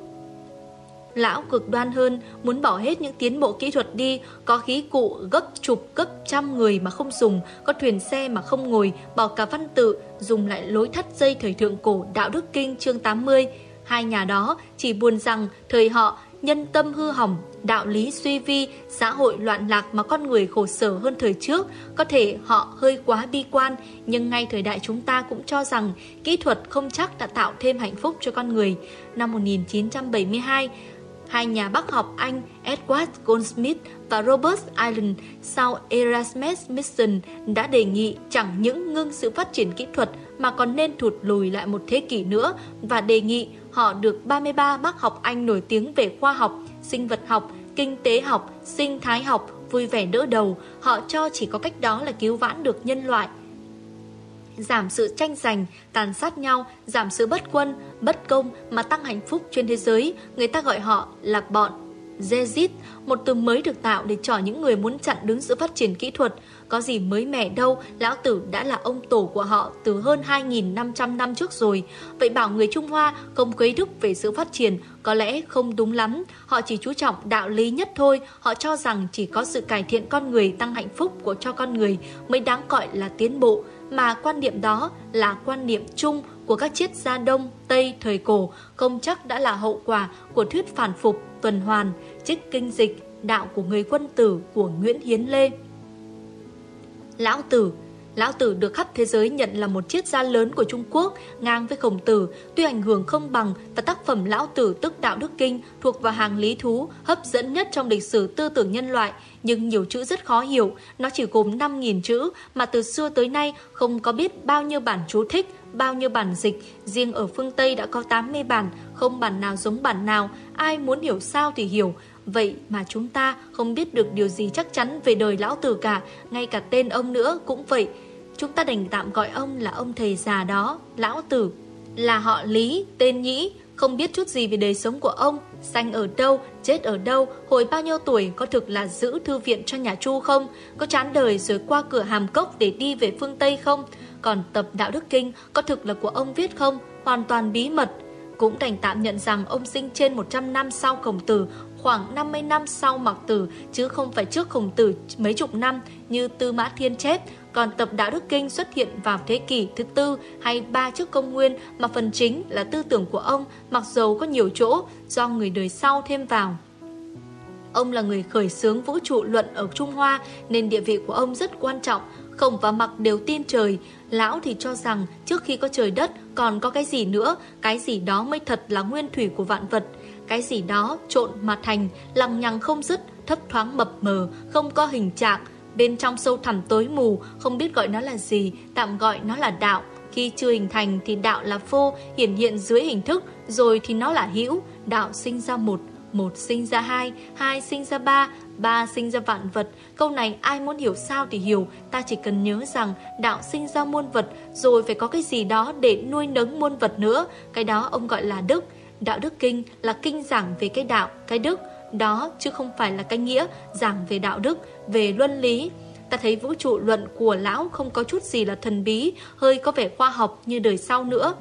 Lão cực đoan hơn, muốn bỏ hết những tiến bộ kỹ thuật đi, có khí cụ gấp chục gấp trăm người mà không dùng, có thuyền xe mà không ngồi, bỏ cả văn tự, dùng lại lối thắt dây thời thượng cổ Đạo Đức Kinh chương 80. Hai nhà đó chỉ buồn rằng thời họ nhân tâm hư hỏng, đạo lý suy vi, xã hội loạn lạc mà con người khổ sở hơn thời trước, có thể họ hơi quá bi quan, nhưng ngay thời đại chúng ta cũng cho rằng kỹ thuật không chắc đã tạo thêm hạnh phúc cho con người. Năm 1972, hai nhà bác học Anh Edward Goldsmith và Robert Island sau Erasmus Mission đã đề nghị chẳng những ngưng sự phát triển kỹ thuật mà còn nên thụt lùi lại một thế kỷ nữa và đề nghị họ được 33 bác học Anh nổi tiếng về khoa học, sinh vật học, kinh tế học, sinh thái học vui vẻ đỡ đầu, họ cho chỉ có cách đó là cứu vãn được nhân loại giảm sự tranh giành, tàn sát nhau, giảm sự bất quân, bất công mà tăng hạnh phúc trên thế giới, người ta gọi họ là bọn Zezit, một từ mới được tạo để cho những người muốn chặn đứng sự phát triển kỹ thuật. Có gì mới mẻ đâu, lão tử đã là ông tổ của họ từ hơn 2.500 năm trước rồi. Vậy bảo người Trung Hoa không quấy đức về sự phát triển có lẽ không đúng lắm. Họ chỉ chú trọng đạo lý nhất thôi. Họ cho rằng chỉ có sự cải thiện con người tăng hạnh phúc của cho con người mới đáng gọi là tiến bộ mà quan niệm đó là quan niệm chung của các triết gia Đông, Tây thời cổ, không chắc đã là hậu quả của thuyết phản phục, tuần hoàn, trích kinh dịch, đạo của người quân tử của Nguyễn Hiến Lê. Lão Tử, Lão Tử được khắp thế giới nhận là một triết gia lớn của Trung Quốc, ngang với Khổng Tử, tuy ảnh hưởng không bằng và tác phẩm Lão Tử tức Đạo Đức Kinh thuộc vào hàng lý thú hấp dẫn nhất trong lịch sử tư tưởng nhân loại, nhưng nhiều chữ rất khó hiểu, nó chỉ gồm 5.000 chữ mà từ xưa tới nay không có biết bao nhiêu bản chú thích, bao nhiêu bản dịch, riêng ở phương Tây đã có 80 bản, không bản nào giống bản nào, ai muốn hiểu sao thì hiểu, Vậy mà chúng ta không biết được điều gì chắc chắn về đời lão tử cả, ngay cả tên ông nữa cũng vậy. Chúng ta đành tạm gọi ông là ông thầy già đó, lão tử. Là họ Lý, tên Nhĩ, không biết chút gì về đời sống của ông, sanh ở đâu, chết ở đâu, hồi bao nhiêu tuổi, có thực là giữ thư viện cho nhà Chu không, có chán đời rồi qua cửa hàm cốc để đi về phương Tây không, còn tập Đạo Đức Kinh có thực là của ông viết không, hoàn toàn bí mật. Cũng đành tạm nhận rằng ông sinh trên 100 năm sau Khổng Tử khoảng 50 năm sau Mạc Tử chứ không phải trước Khổng Tử mấy chục năm như Tư Mã Thiên chép, còn tập Đạo Đức Kinh xuất hiện vào thế kỷ thứ tư hay ba trước công nguyên mà phần chính là tư tưởng của ông mặc dầu có nhiều chỗ do người đời sau thêm vào. Ông là người khởi xướng vũ trụ luận ở Trung Hoa nên địa vị của ông rất quan trọng. Khổng và Mặc đều tin trời. Lão thì cho rằng trước khi có trời đất còn có cái gì nữa, cái gì đó mới thật là nguyên thủy của vạn vật. Cái gì đó trộn mà thành, lằng nhằng không dứt, thấp thoáng mập mờ, không có hình trạng. Bên trong sâu thẳm tối mù, không biết gọi nó là gì, tạm gọi nó là đạo. Khi chưa hình thành thì đạo là vô, hiển hiện dưới hình thức, rồi thì nó là hữu, đạo sinh ra một, một sinh ra hai, hai sinh ra ba, ba sinh ra vạn vật. Câu này ai muốn hiểu sao thì hiểu, ta chỉ cần nhớ rằng đạo sinh ra muôn vật, rồi phải có cái gì đó để nuôi nấng muôn vật nữa. Cái đó ông gọi là đức. Đạo đức kinh là kinh giảng về cái đạo, cái đức, đó chứ không phải là cái nghĩa giảng về đạo đức, về luân lý. Ta thấy vũ trụ luận của lão không có chút gì là thần bí, hơi có vẻ khoa học như đời sau nữa.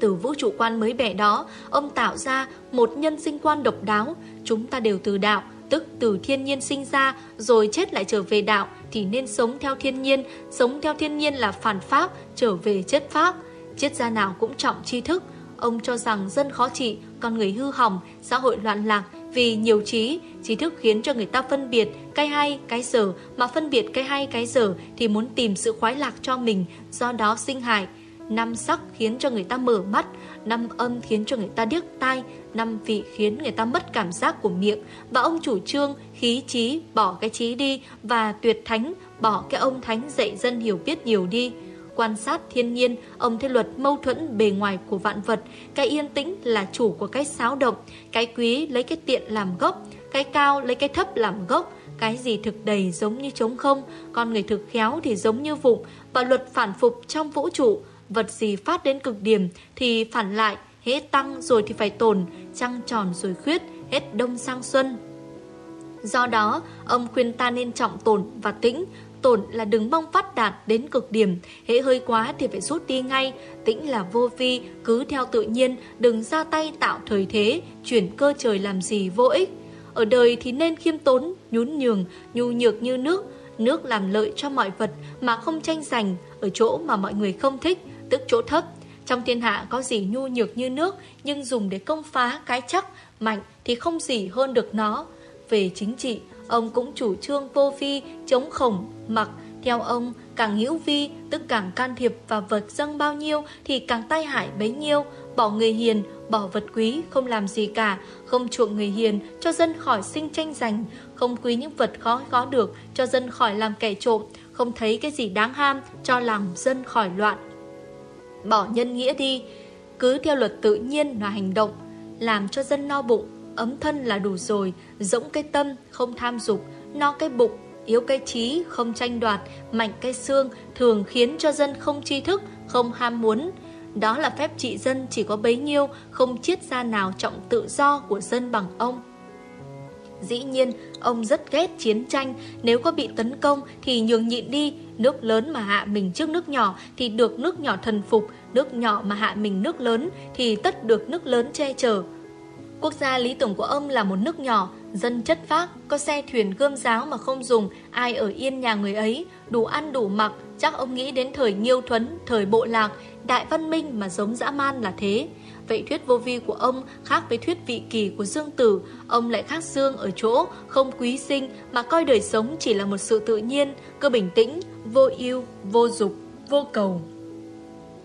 Từ vũ trụ quan mới bẻ đó, ông tạo ra một nhân sinh quan độc đáo. Chúng ta đều từ đạo, tức từ thiên nhiên sinh ra, rồi chết lại trở về đạo, thì nên sống theo thiên nhiên. Sống theo thiên nhiên là phản pháp, trở về chất pháp. Triết gia nào cũng trọng tri thức, Ông cho rằng dân khó trị, con người hư hỏng, xã hội loạn lạc vì nhiều trí, trí thức khiến cho người ta phân biệt cái hay, cái dở, mà phân biệt cái hay, cái dở thì muốn tìm sự khoái lạc cho mình, do đó sinh hại. Năm sắc khiến cho người ta mở mắt, năm âm khiến cho người ta điếc tai, năm vị khiến người ta mất cảm giác của miệng. Và ông chủ trương khí trí bỏ cái trí đi và tuyệt thánh bỏ cái ông thánh dạy dân hiểu biết nhiều đi. Quan sát thiên nhiên, ông thấy luật mâu thuẫn bề ngoài của vạn vật, cái yên tĩnh là chủ của cái xáo động, cái quý lấy cái tiện làm gốc, cái cao lấy cái thấp làm gốc, cái gì thực đầy giống như trống không, con người thực khéo thì giống như vụng, và luật phản phục trong vũ trụ, vật gì phát đến cực điểm thì phản lại, hết tăng rồi thì phải tồn, trăng tròn rồi khuyết, hết đông sang xuân. Do đó, ông khuyên ta nên trọng tồn và tĩnh, tổn là đừng mong phát đạt đến cực điểm, hễ hơi quá thì phải rút đi ngay, tĩnh là vô vi, cứ theo tự nhiên, đừng ra tay tạo thời thế, chuyển cơ trời làm gì vô ích. Ở đời thì nên khiêm tốn, nhún nhường, nhu nhược như nước, nước làm lợi cho mọi vật mà không tranh giành, ở chỗ mà mọi người không thích, tức chỗ thấp. Trong thiên hạ có gì nhu nhược như nước, nhưng dùng để công phá cái chắc, mạnh thì không gì hơn được nó. Về chính trị, Ông cũng chủ trương vô vi, chống khổng, mặc. Theo ông, càng hữu vi, tức càng can thiệp vào vật dâng bao nhiêu thì càng tai hại bấy nhiêu. Bỏ người hiền, bỏ vật quý, không làm gì cả, không chuộng người hiền, cho dân khỏi sinh tranh giành, không quý những vật khó có được, cho dân khỏi làm kẻ trộm, không thấy cái gì đáng ham, cho làm dân khỏi loạn. Bỏ nhân nghĩa đi, cứ theo luật tự nhiên là hành động, làm cho dân no bụng, ấm thân là đủ rồi, rỗng cái tâm, không tham dục, no cái bụng, yếu cái trí, không tranh đoạt, mạnh cái xương, thường khiến cho dân không tri thức, không ham muốn. Đó là phép trị dân chỉ có bấy nhiêu, không chiết gia nào trọng tự do của dân bằng ông. Dĩ nhiên, ông rất ghét chiến tranh, nếu có bị tấn công thì nhường nhịn đi, nước lớn mà hạ mình trước nước nhỏ thì được nước nhỏ thần phục, nước nhỏ mà hạ mình nước lớn thì tất được nước lớn che chở. Quốc gia lý tưởng của ông là một nước nhỏ, dân chất phác, có xe thuyền gươm giáo mà không dùng, ai ở yên nhà người ấy, đủ ăn đủ mặc, chắc ông nghĩ đến thời nghiêu thuấn, thời bộ lạc, đại văn minh mà giống dã man là thế. Vậy thuyết vô vi của ông khác với thuyết vị kỳ của Dương Tử, ông lại khác Dương ở chỗ không quý sinh mà coi đời sống chỉ là một sự tự nhiên, cơ bình tĩnh, vô ưu, vô dục, vô cầu.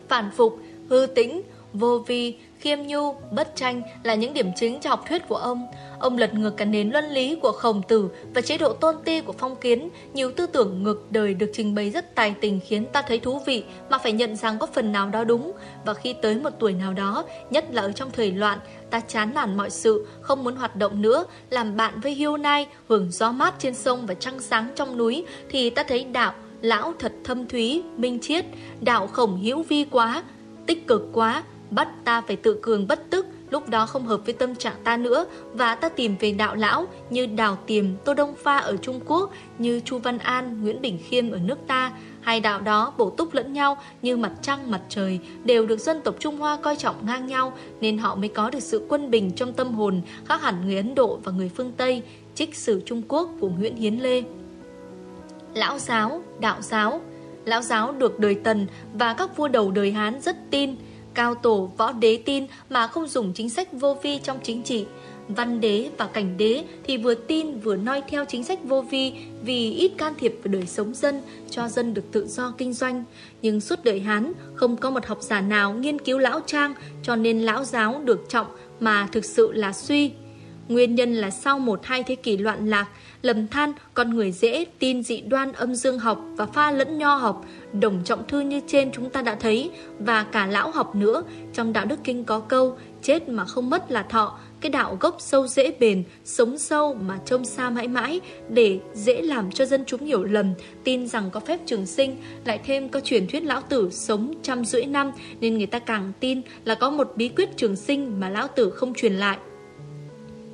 Phản phục, hư tĩnh, vô vi, khiêm nhu, bất tranh là những điểm chính cho học thuyết của ông. Ông lật ngược cả nền luân lý của khổng tử và chế độ tôn ti của phong kiến. Nhiều tư tưởng ngược đời được trình bày rất tài tình khiến ta thấy thú vị mà phải nhận rằng có phần nào đó đúng. Và khi tới một tuổi nào đó, nhất là ở trong thời loạn, ta chán nản mọi sự, không muốn hoạt động nữa, làm bạn với hiêu nai, hưởng gió mát trên sông và trăng sáng trong núi, thì ta thấy đạo, lão thật thâm thúy, minh triết, đạo khổng hữu vi quá, tích cực quá, bắt ta phải tự cường bất tức, lúc đó không hợp với tâm trạng ta nữa và ta tìm về đạo lão như Đào Tiềm, Tô Đông Pha ở Trung Quốc, như Chu Văn An, Nguyễn Bình Khiêm ở nước ta. Hai đạo đó bổ túc lẫn nhau như mặt trăng mặt trời đều được dân tộc Trung Hoa coi trọng ngang nhau nên họ mới có được sự quân bình trong tâm hồn khác hẳn người Ấn Độ và người phương Tây, trích sử Trung Quốc của Nguyễn Hiến Lê. Lão giáo, đạo giáo Lão giáo được đời Tần và các vua đầu đời Hán rất tin Cao tổ võ đế tin mà không dùng chính sách vô vi trong chính trị. Văn đế và cảnh đế thì vừa tin vừa noi theo chính sách vô vi vì ít can thiệp vào đời sống dân, cho dân được tự do kinh doanh. Nhưng suốt đời Hán, không có một học giả nào nghiên cứu lão trang cho nên lão giáo được trọng mà thực sự là suy. Nguyên nhân là sau một hai thế kỷ loạn lạc, lầm than con người dễ tin dị đoan âm dương học và pha lẫn nho học, đồng trọng thư như trên chúng ta đã thấy, và cả lão học nữa. Trong đạo đức kinh có câu, chết mà không mất là thọ, cái đạo gốc sâu dễ bền, sống sâu mà trông xa mãi mãi, để dễ làm cho dân chúng hiểu lầm, tin rằng có phép trường sinh, lại thêm có truyền thuyết lão tử sống trăm rưỡi năm, nên người ta càng tin là có một bí quyết trường sinh mà lão tử không truyền lại.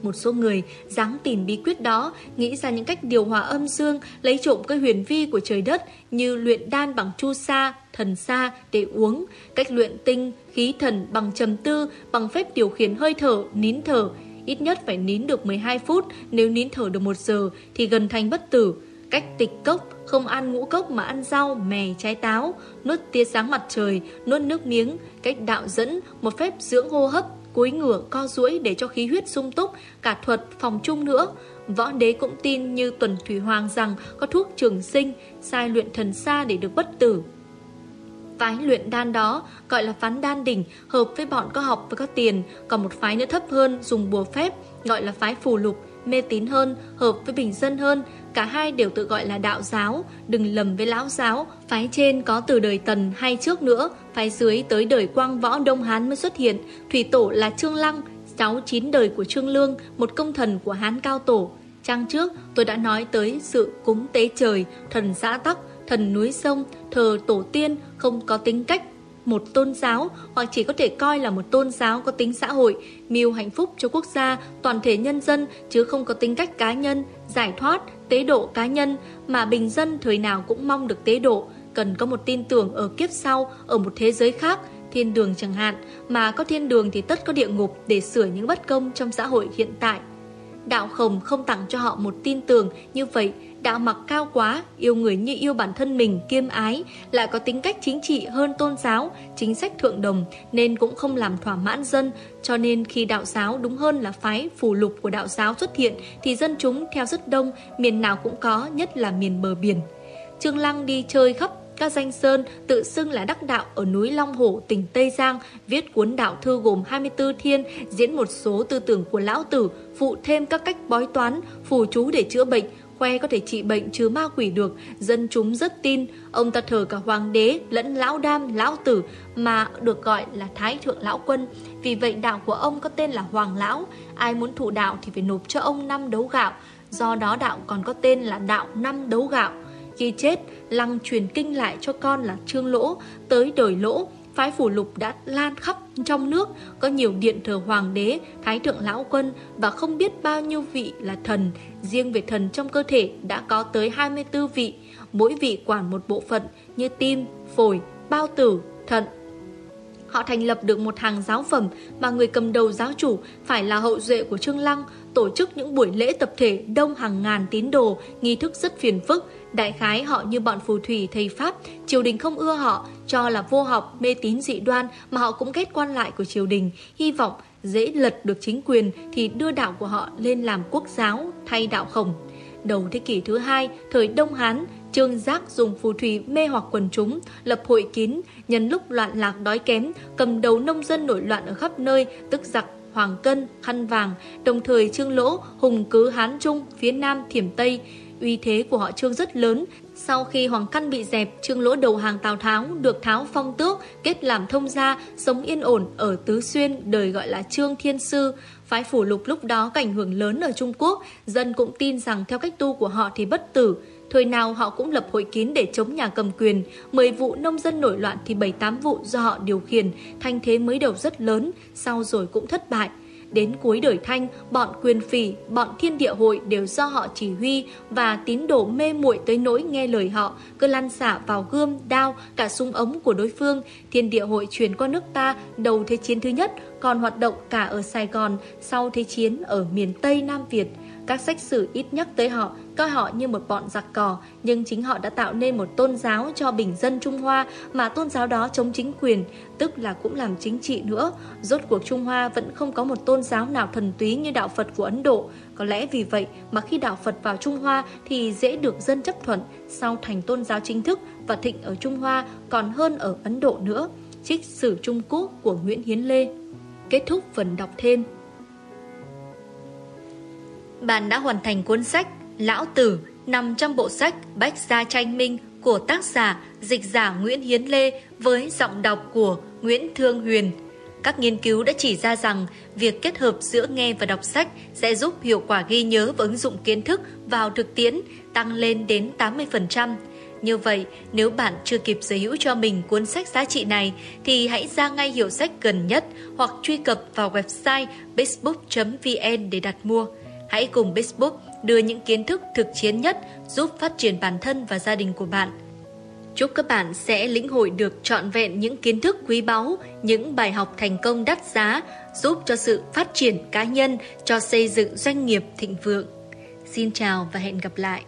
Một số người dáng tìm bí quyết đó, nghĩ ra những cách điều hòa âm dương, lấy trộm cái huyền vi của trời đất như luyện đan bằng chu sa, thần sa để uống, cách luyện tinh, khí thần bằng trầm tư, bằng phép điều khiển hơi thở, nín thở. Ít nhất phải nín được 12 phút, nếu nín thở được 1 giờ thì gần thành bất tử. Cách tịch cốc, không ăn ngũ cốc mà ăn rau, mè, trái táo, nuốt tia sáng mặt trời, nuốt nước miếng, cách đạo dẫn, một phép dưỡng hô hấp, cúi ngửa co duỗi để cho khí huyết sung túc, cả thuật phòng chung nữa. Võ đế cũng tin như Tuần Thủy Hoàng rằng có thuốc trường sinh, sai luyện thần xa để được bất tử. Phái luyện đan đó gọi là phán đan đỉnh, hợp với bọn có học và có tiền, còn một phái nữa thấp hơn dùng bùa phép, gọi là phái phù lục, mê tín hơn, hợp với bình dân hơn, cả hai đều tự gọi là đạo giáo, đừng lầm với lão giáo, phái trên có từ đời Tần hay trước nữa, phái dưới tới đời Quang Võ Đông Hán mới xuất hiện, thủy tổ là Trương Lăng, cháu chín đời của Trương Lương, một công thần của Hán Cao Tổ. Trang trước tôi đã nói tới sự cúng tế trời, thần xã tắc, thần núi sông, thờ tổ tiên không có tính cách một tôn giáo hoặc chỉ có thể coi là một tôn giáo có tính xã hội, mưu hạnh phúc cho quốc gia, toàn thể nhân dân chứ không có tính cách cá nhân, giải thoát, tế độ cá nhân mà bình dân thời nào cũng mong được tế độ, cần có một tin tưởng ở kiếp sau, ở một thế giới khác, thiên đường chẳng hạn, mà có thiên đường thì tất có địa ngục để sửa những bất công trong xã hội hiện tại. Đạo khổng không tặng cho họ một tin tưởng như vậy đạo mặc cao quá, yêu người như yêu bản thân mình, kiêm ái, lại có tính cách chính trị hơn tôn giáo, chính sách thượng đồng, nên cũng không làm thỏa mãn dân, cho nên khi đạo giáo đúng hơn là phái phù lục của đạo giáo xuất hiện, thì dân chúng theo rất đông, miền nào cũng có, nhất là miền bờ biển. Trương Lăng đi chơi khắp các danh sơn tự xưng là đắc đạo ở núi Long Hổ, tỉnh Tây Giang, viết cuốn đạo thư gồm 24 thiên, diễn một số tư tưởng của lão tử, phụ thêm các cách bói toán, phù chú để chữa bệnh, khoe có thể trị bệnh trừ ma quỷ được, dân chúng rất tin. Ông ta thờ cả hoàng đế lẫn lão đam, lão tử mà được gọi là thái thượng lão quân. Vì vậy đạo của ông có tên là hoàng lão. Ai muốn thụ đạo thì phải nộp cho ông năm đấu gạo. Do đó đạo còn có tên là đạo năm đấu gạo. Khi chết, lăng truyền kinh lại cho con là trương lỗ, tới đời lỗ, phái phủ lục đã lan khắp trong nước, có nhiều điện thờ hoàng đế, thái thượng lão quân và không biết bao nhiêu vị là thần. Riêng về thần trong cơ thể đã có tới 24 vị, mỗi vị quản một bộ phận như tim, phổi, bao tử, thận. Họ thành lập được một hàng giáo phẩm mà người cầm đầu giáo chủ phải là hậu duệ của Trương Lăng, tổ chức những buổi lễ tập thể đông hàng ngàn tín đồ, nghi thức rất phiền phức, Đại khái họ như bọn phù thủy thầy Pháp, triều đình không ưa họ, cho là vô học, mê tín dị đoan mà họ cũng ghét quan lại của triều đình, hy vọng dễ lật được chính quyền thì đưa đạo của họ lên làm quốc giáo thay đạo khổng. Đầu thế kỷ thứ hai, thời Đông Hán, Trương Giác dùng phù thủy mê hoặc quần chúng, lập hội kín, nhân lúc loạn lạc đói kém, cầm đầu nông dân nổi loạn ở khắp nơi, tức giặc Hoàng Cân, Khăn Vàng, đồng thời Trương Lỗ, Hùng Cứ Hán Trung, phía Nam Thiểm Tây. Uy thế của họ Trương rất lớn. Sau khi Hoàng Căn bị dẹp, Trương Lỗ đầu hàng Tào Tháo, được Tháo phong tước, kết làm thông gia, sống yên ổn ở Tứ Xuyên, đời gọi là Trương Thiên Sư. Phái phủ lục lúc đó cảnh hưởng lớn ở Trung Quốc, dân cũng tin rằng theo cách tu của họ thì bất tử. Thời nào họ cũng lập hội kín để chống nhà cầm quyền 10 vụ nông dân nổi loạn thì 7-8 vụ do họ điều khiển Thanh thế mới đầu rất lớn Sau rồi cũng thất bại Đến cuối đời Thanh, bọn quyền phỉ, bọn thiên địa hội đều do họ chỉ huy và tín đồ mê muội tới nỗi nghe lời họ, cứ lăn xả vào gươm, đao, cả súng ống của đối phương. Thiên địa hội truyền qua nước ta đầu Thế chiến thứ nhất, còn hoạt động cả ở Sài Gòn sau Thế chiến ở miền Tây Nam Việt. Các sách sử ít nhắc tới họ, coi họ như một bọn giặc cò, nhưng chính họ đã tạo nên một tôn giáo cho bình dân Trung Hoa mà tôn giáo đó chống chính quyền, tức là cũng làm chính trị nữa. Rốt cuộc Trung Hoa vẫn không có một tôn giáo nào thần túy như đạo Phật của Ấn Độ. Có lẽ vì vậy mà khi đạo Phật vào Trung Hoa thì dễ được dân chấp thuận, sau thành tôn giáo chính thức và thịnh ở Trung Hoa còn hơn ở Ấn Độ nữa. Trích sử Trung Quốc của Nguyễn Hiến Lê Kết thúc phần đọc thêm bạn đã hoàn thành cuốn sách Lão Tử nằm trong bộ sách Bách Gia Tranh Minh của tác giả dịch giả Nguyễn Hiến Lê với giọng đọc của Nguyễn Thương Huyền. Các nghiên cứu đã chỉ ra rằng việc kết hợp giữa nghe và đọc sách sẽ giúp hiệu quả ghi nhớ và ứng dụng kiến thức vào thực tiễn tăng lên đến 80%. Như vậy, nếu bạn chưa kịp sở hữu cho mình cuốn sách giá trị này thì hãy ra ngay hiệu sách gần nhất hoặc truy cập vào website facebook.vn để đặt mua. Hãy cùng Facebook đưa những kiến thức thực chiến nhất giúp phát triển bản thân và gia đình của bạn. Chúc các bạn sẽ lĩnh hội được trọn vẹn những kiến thức quý báu, những bài học thành công đắt giá, giúp cho sự phát triển cá nhân, cho xây dựng doanh nghiệp thịnh vượng. Xin chào và hẹn gặp lại.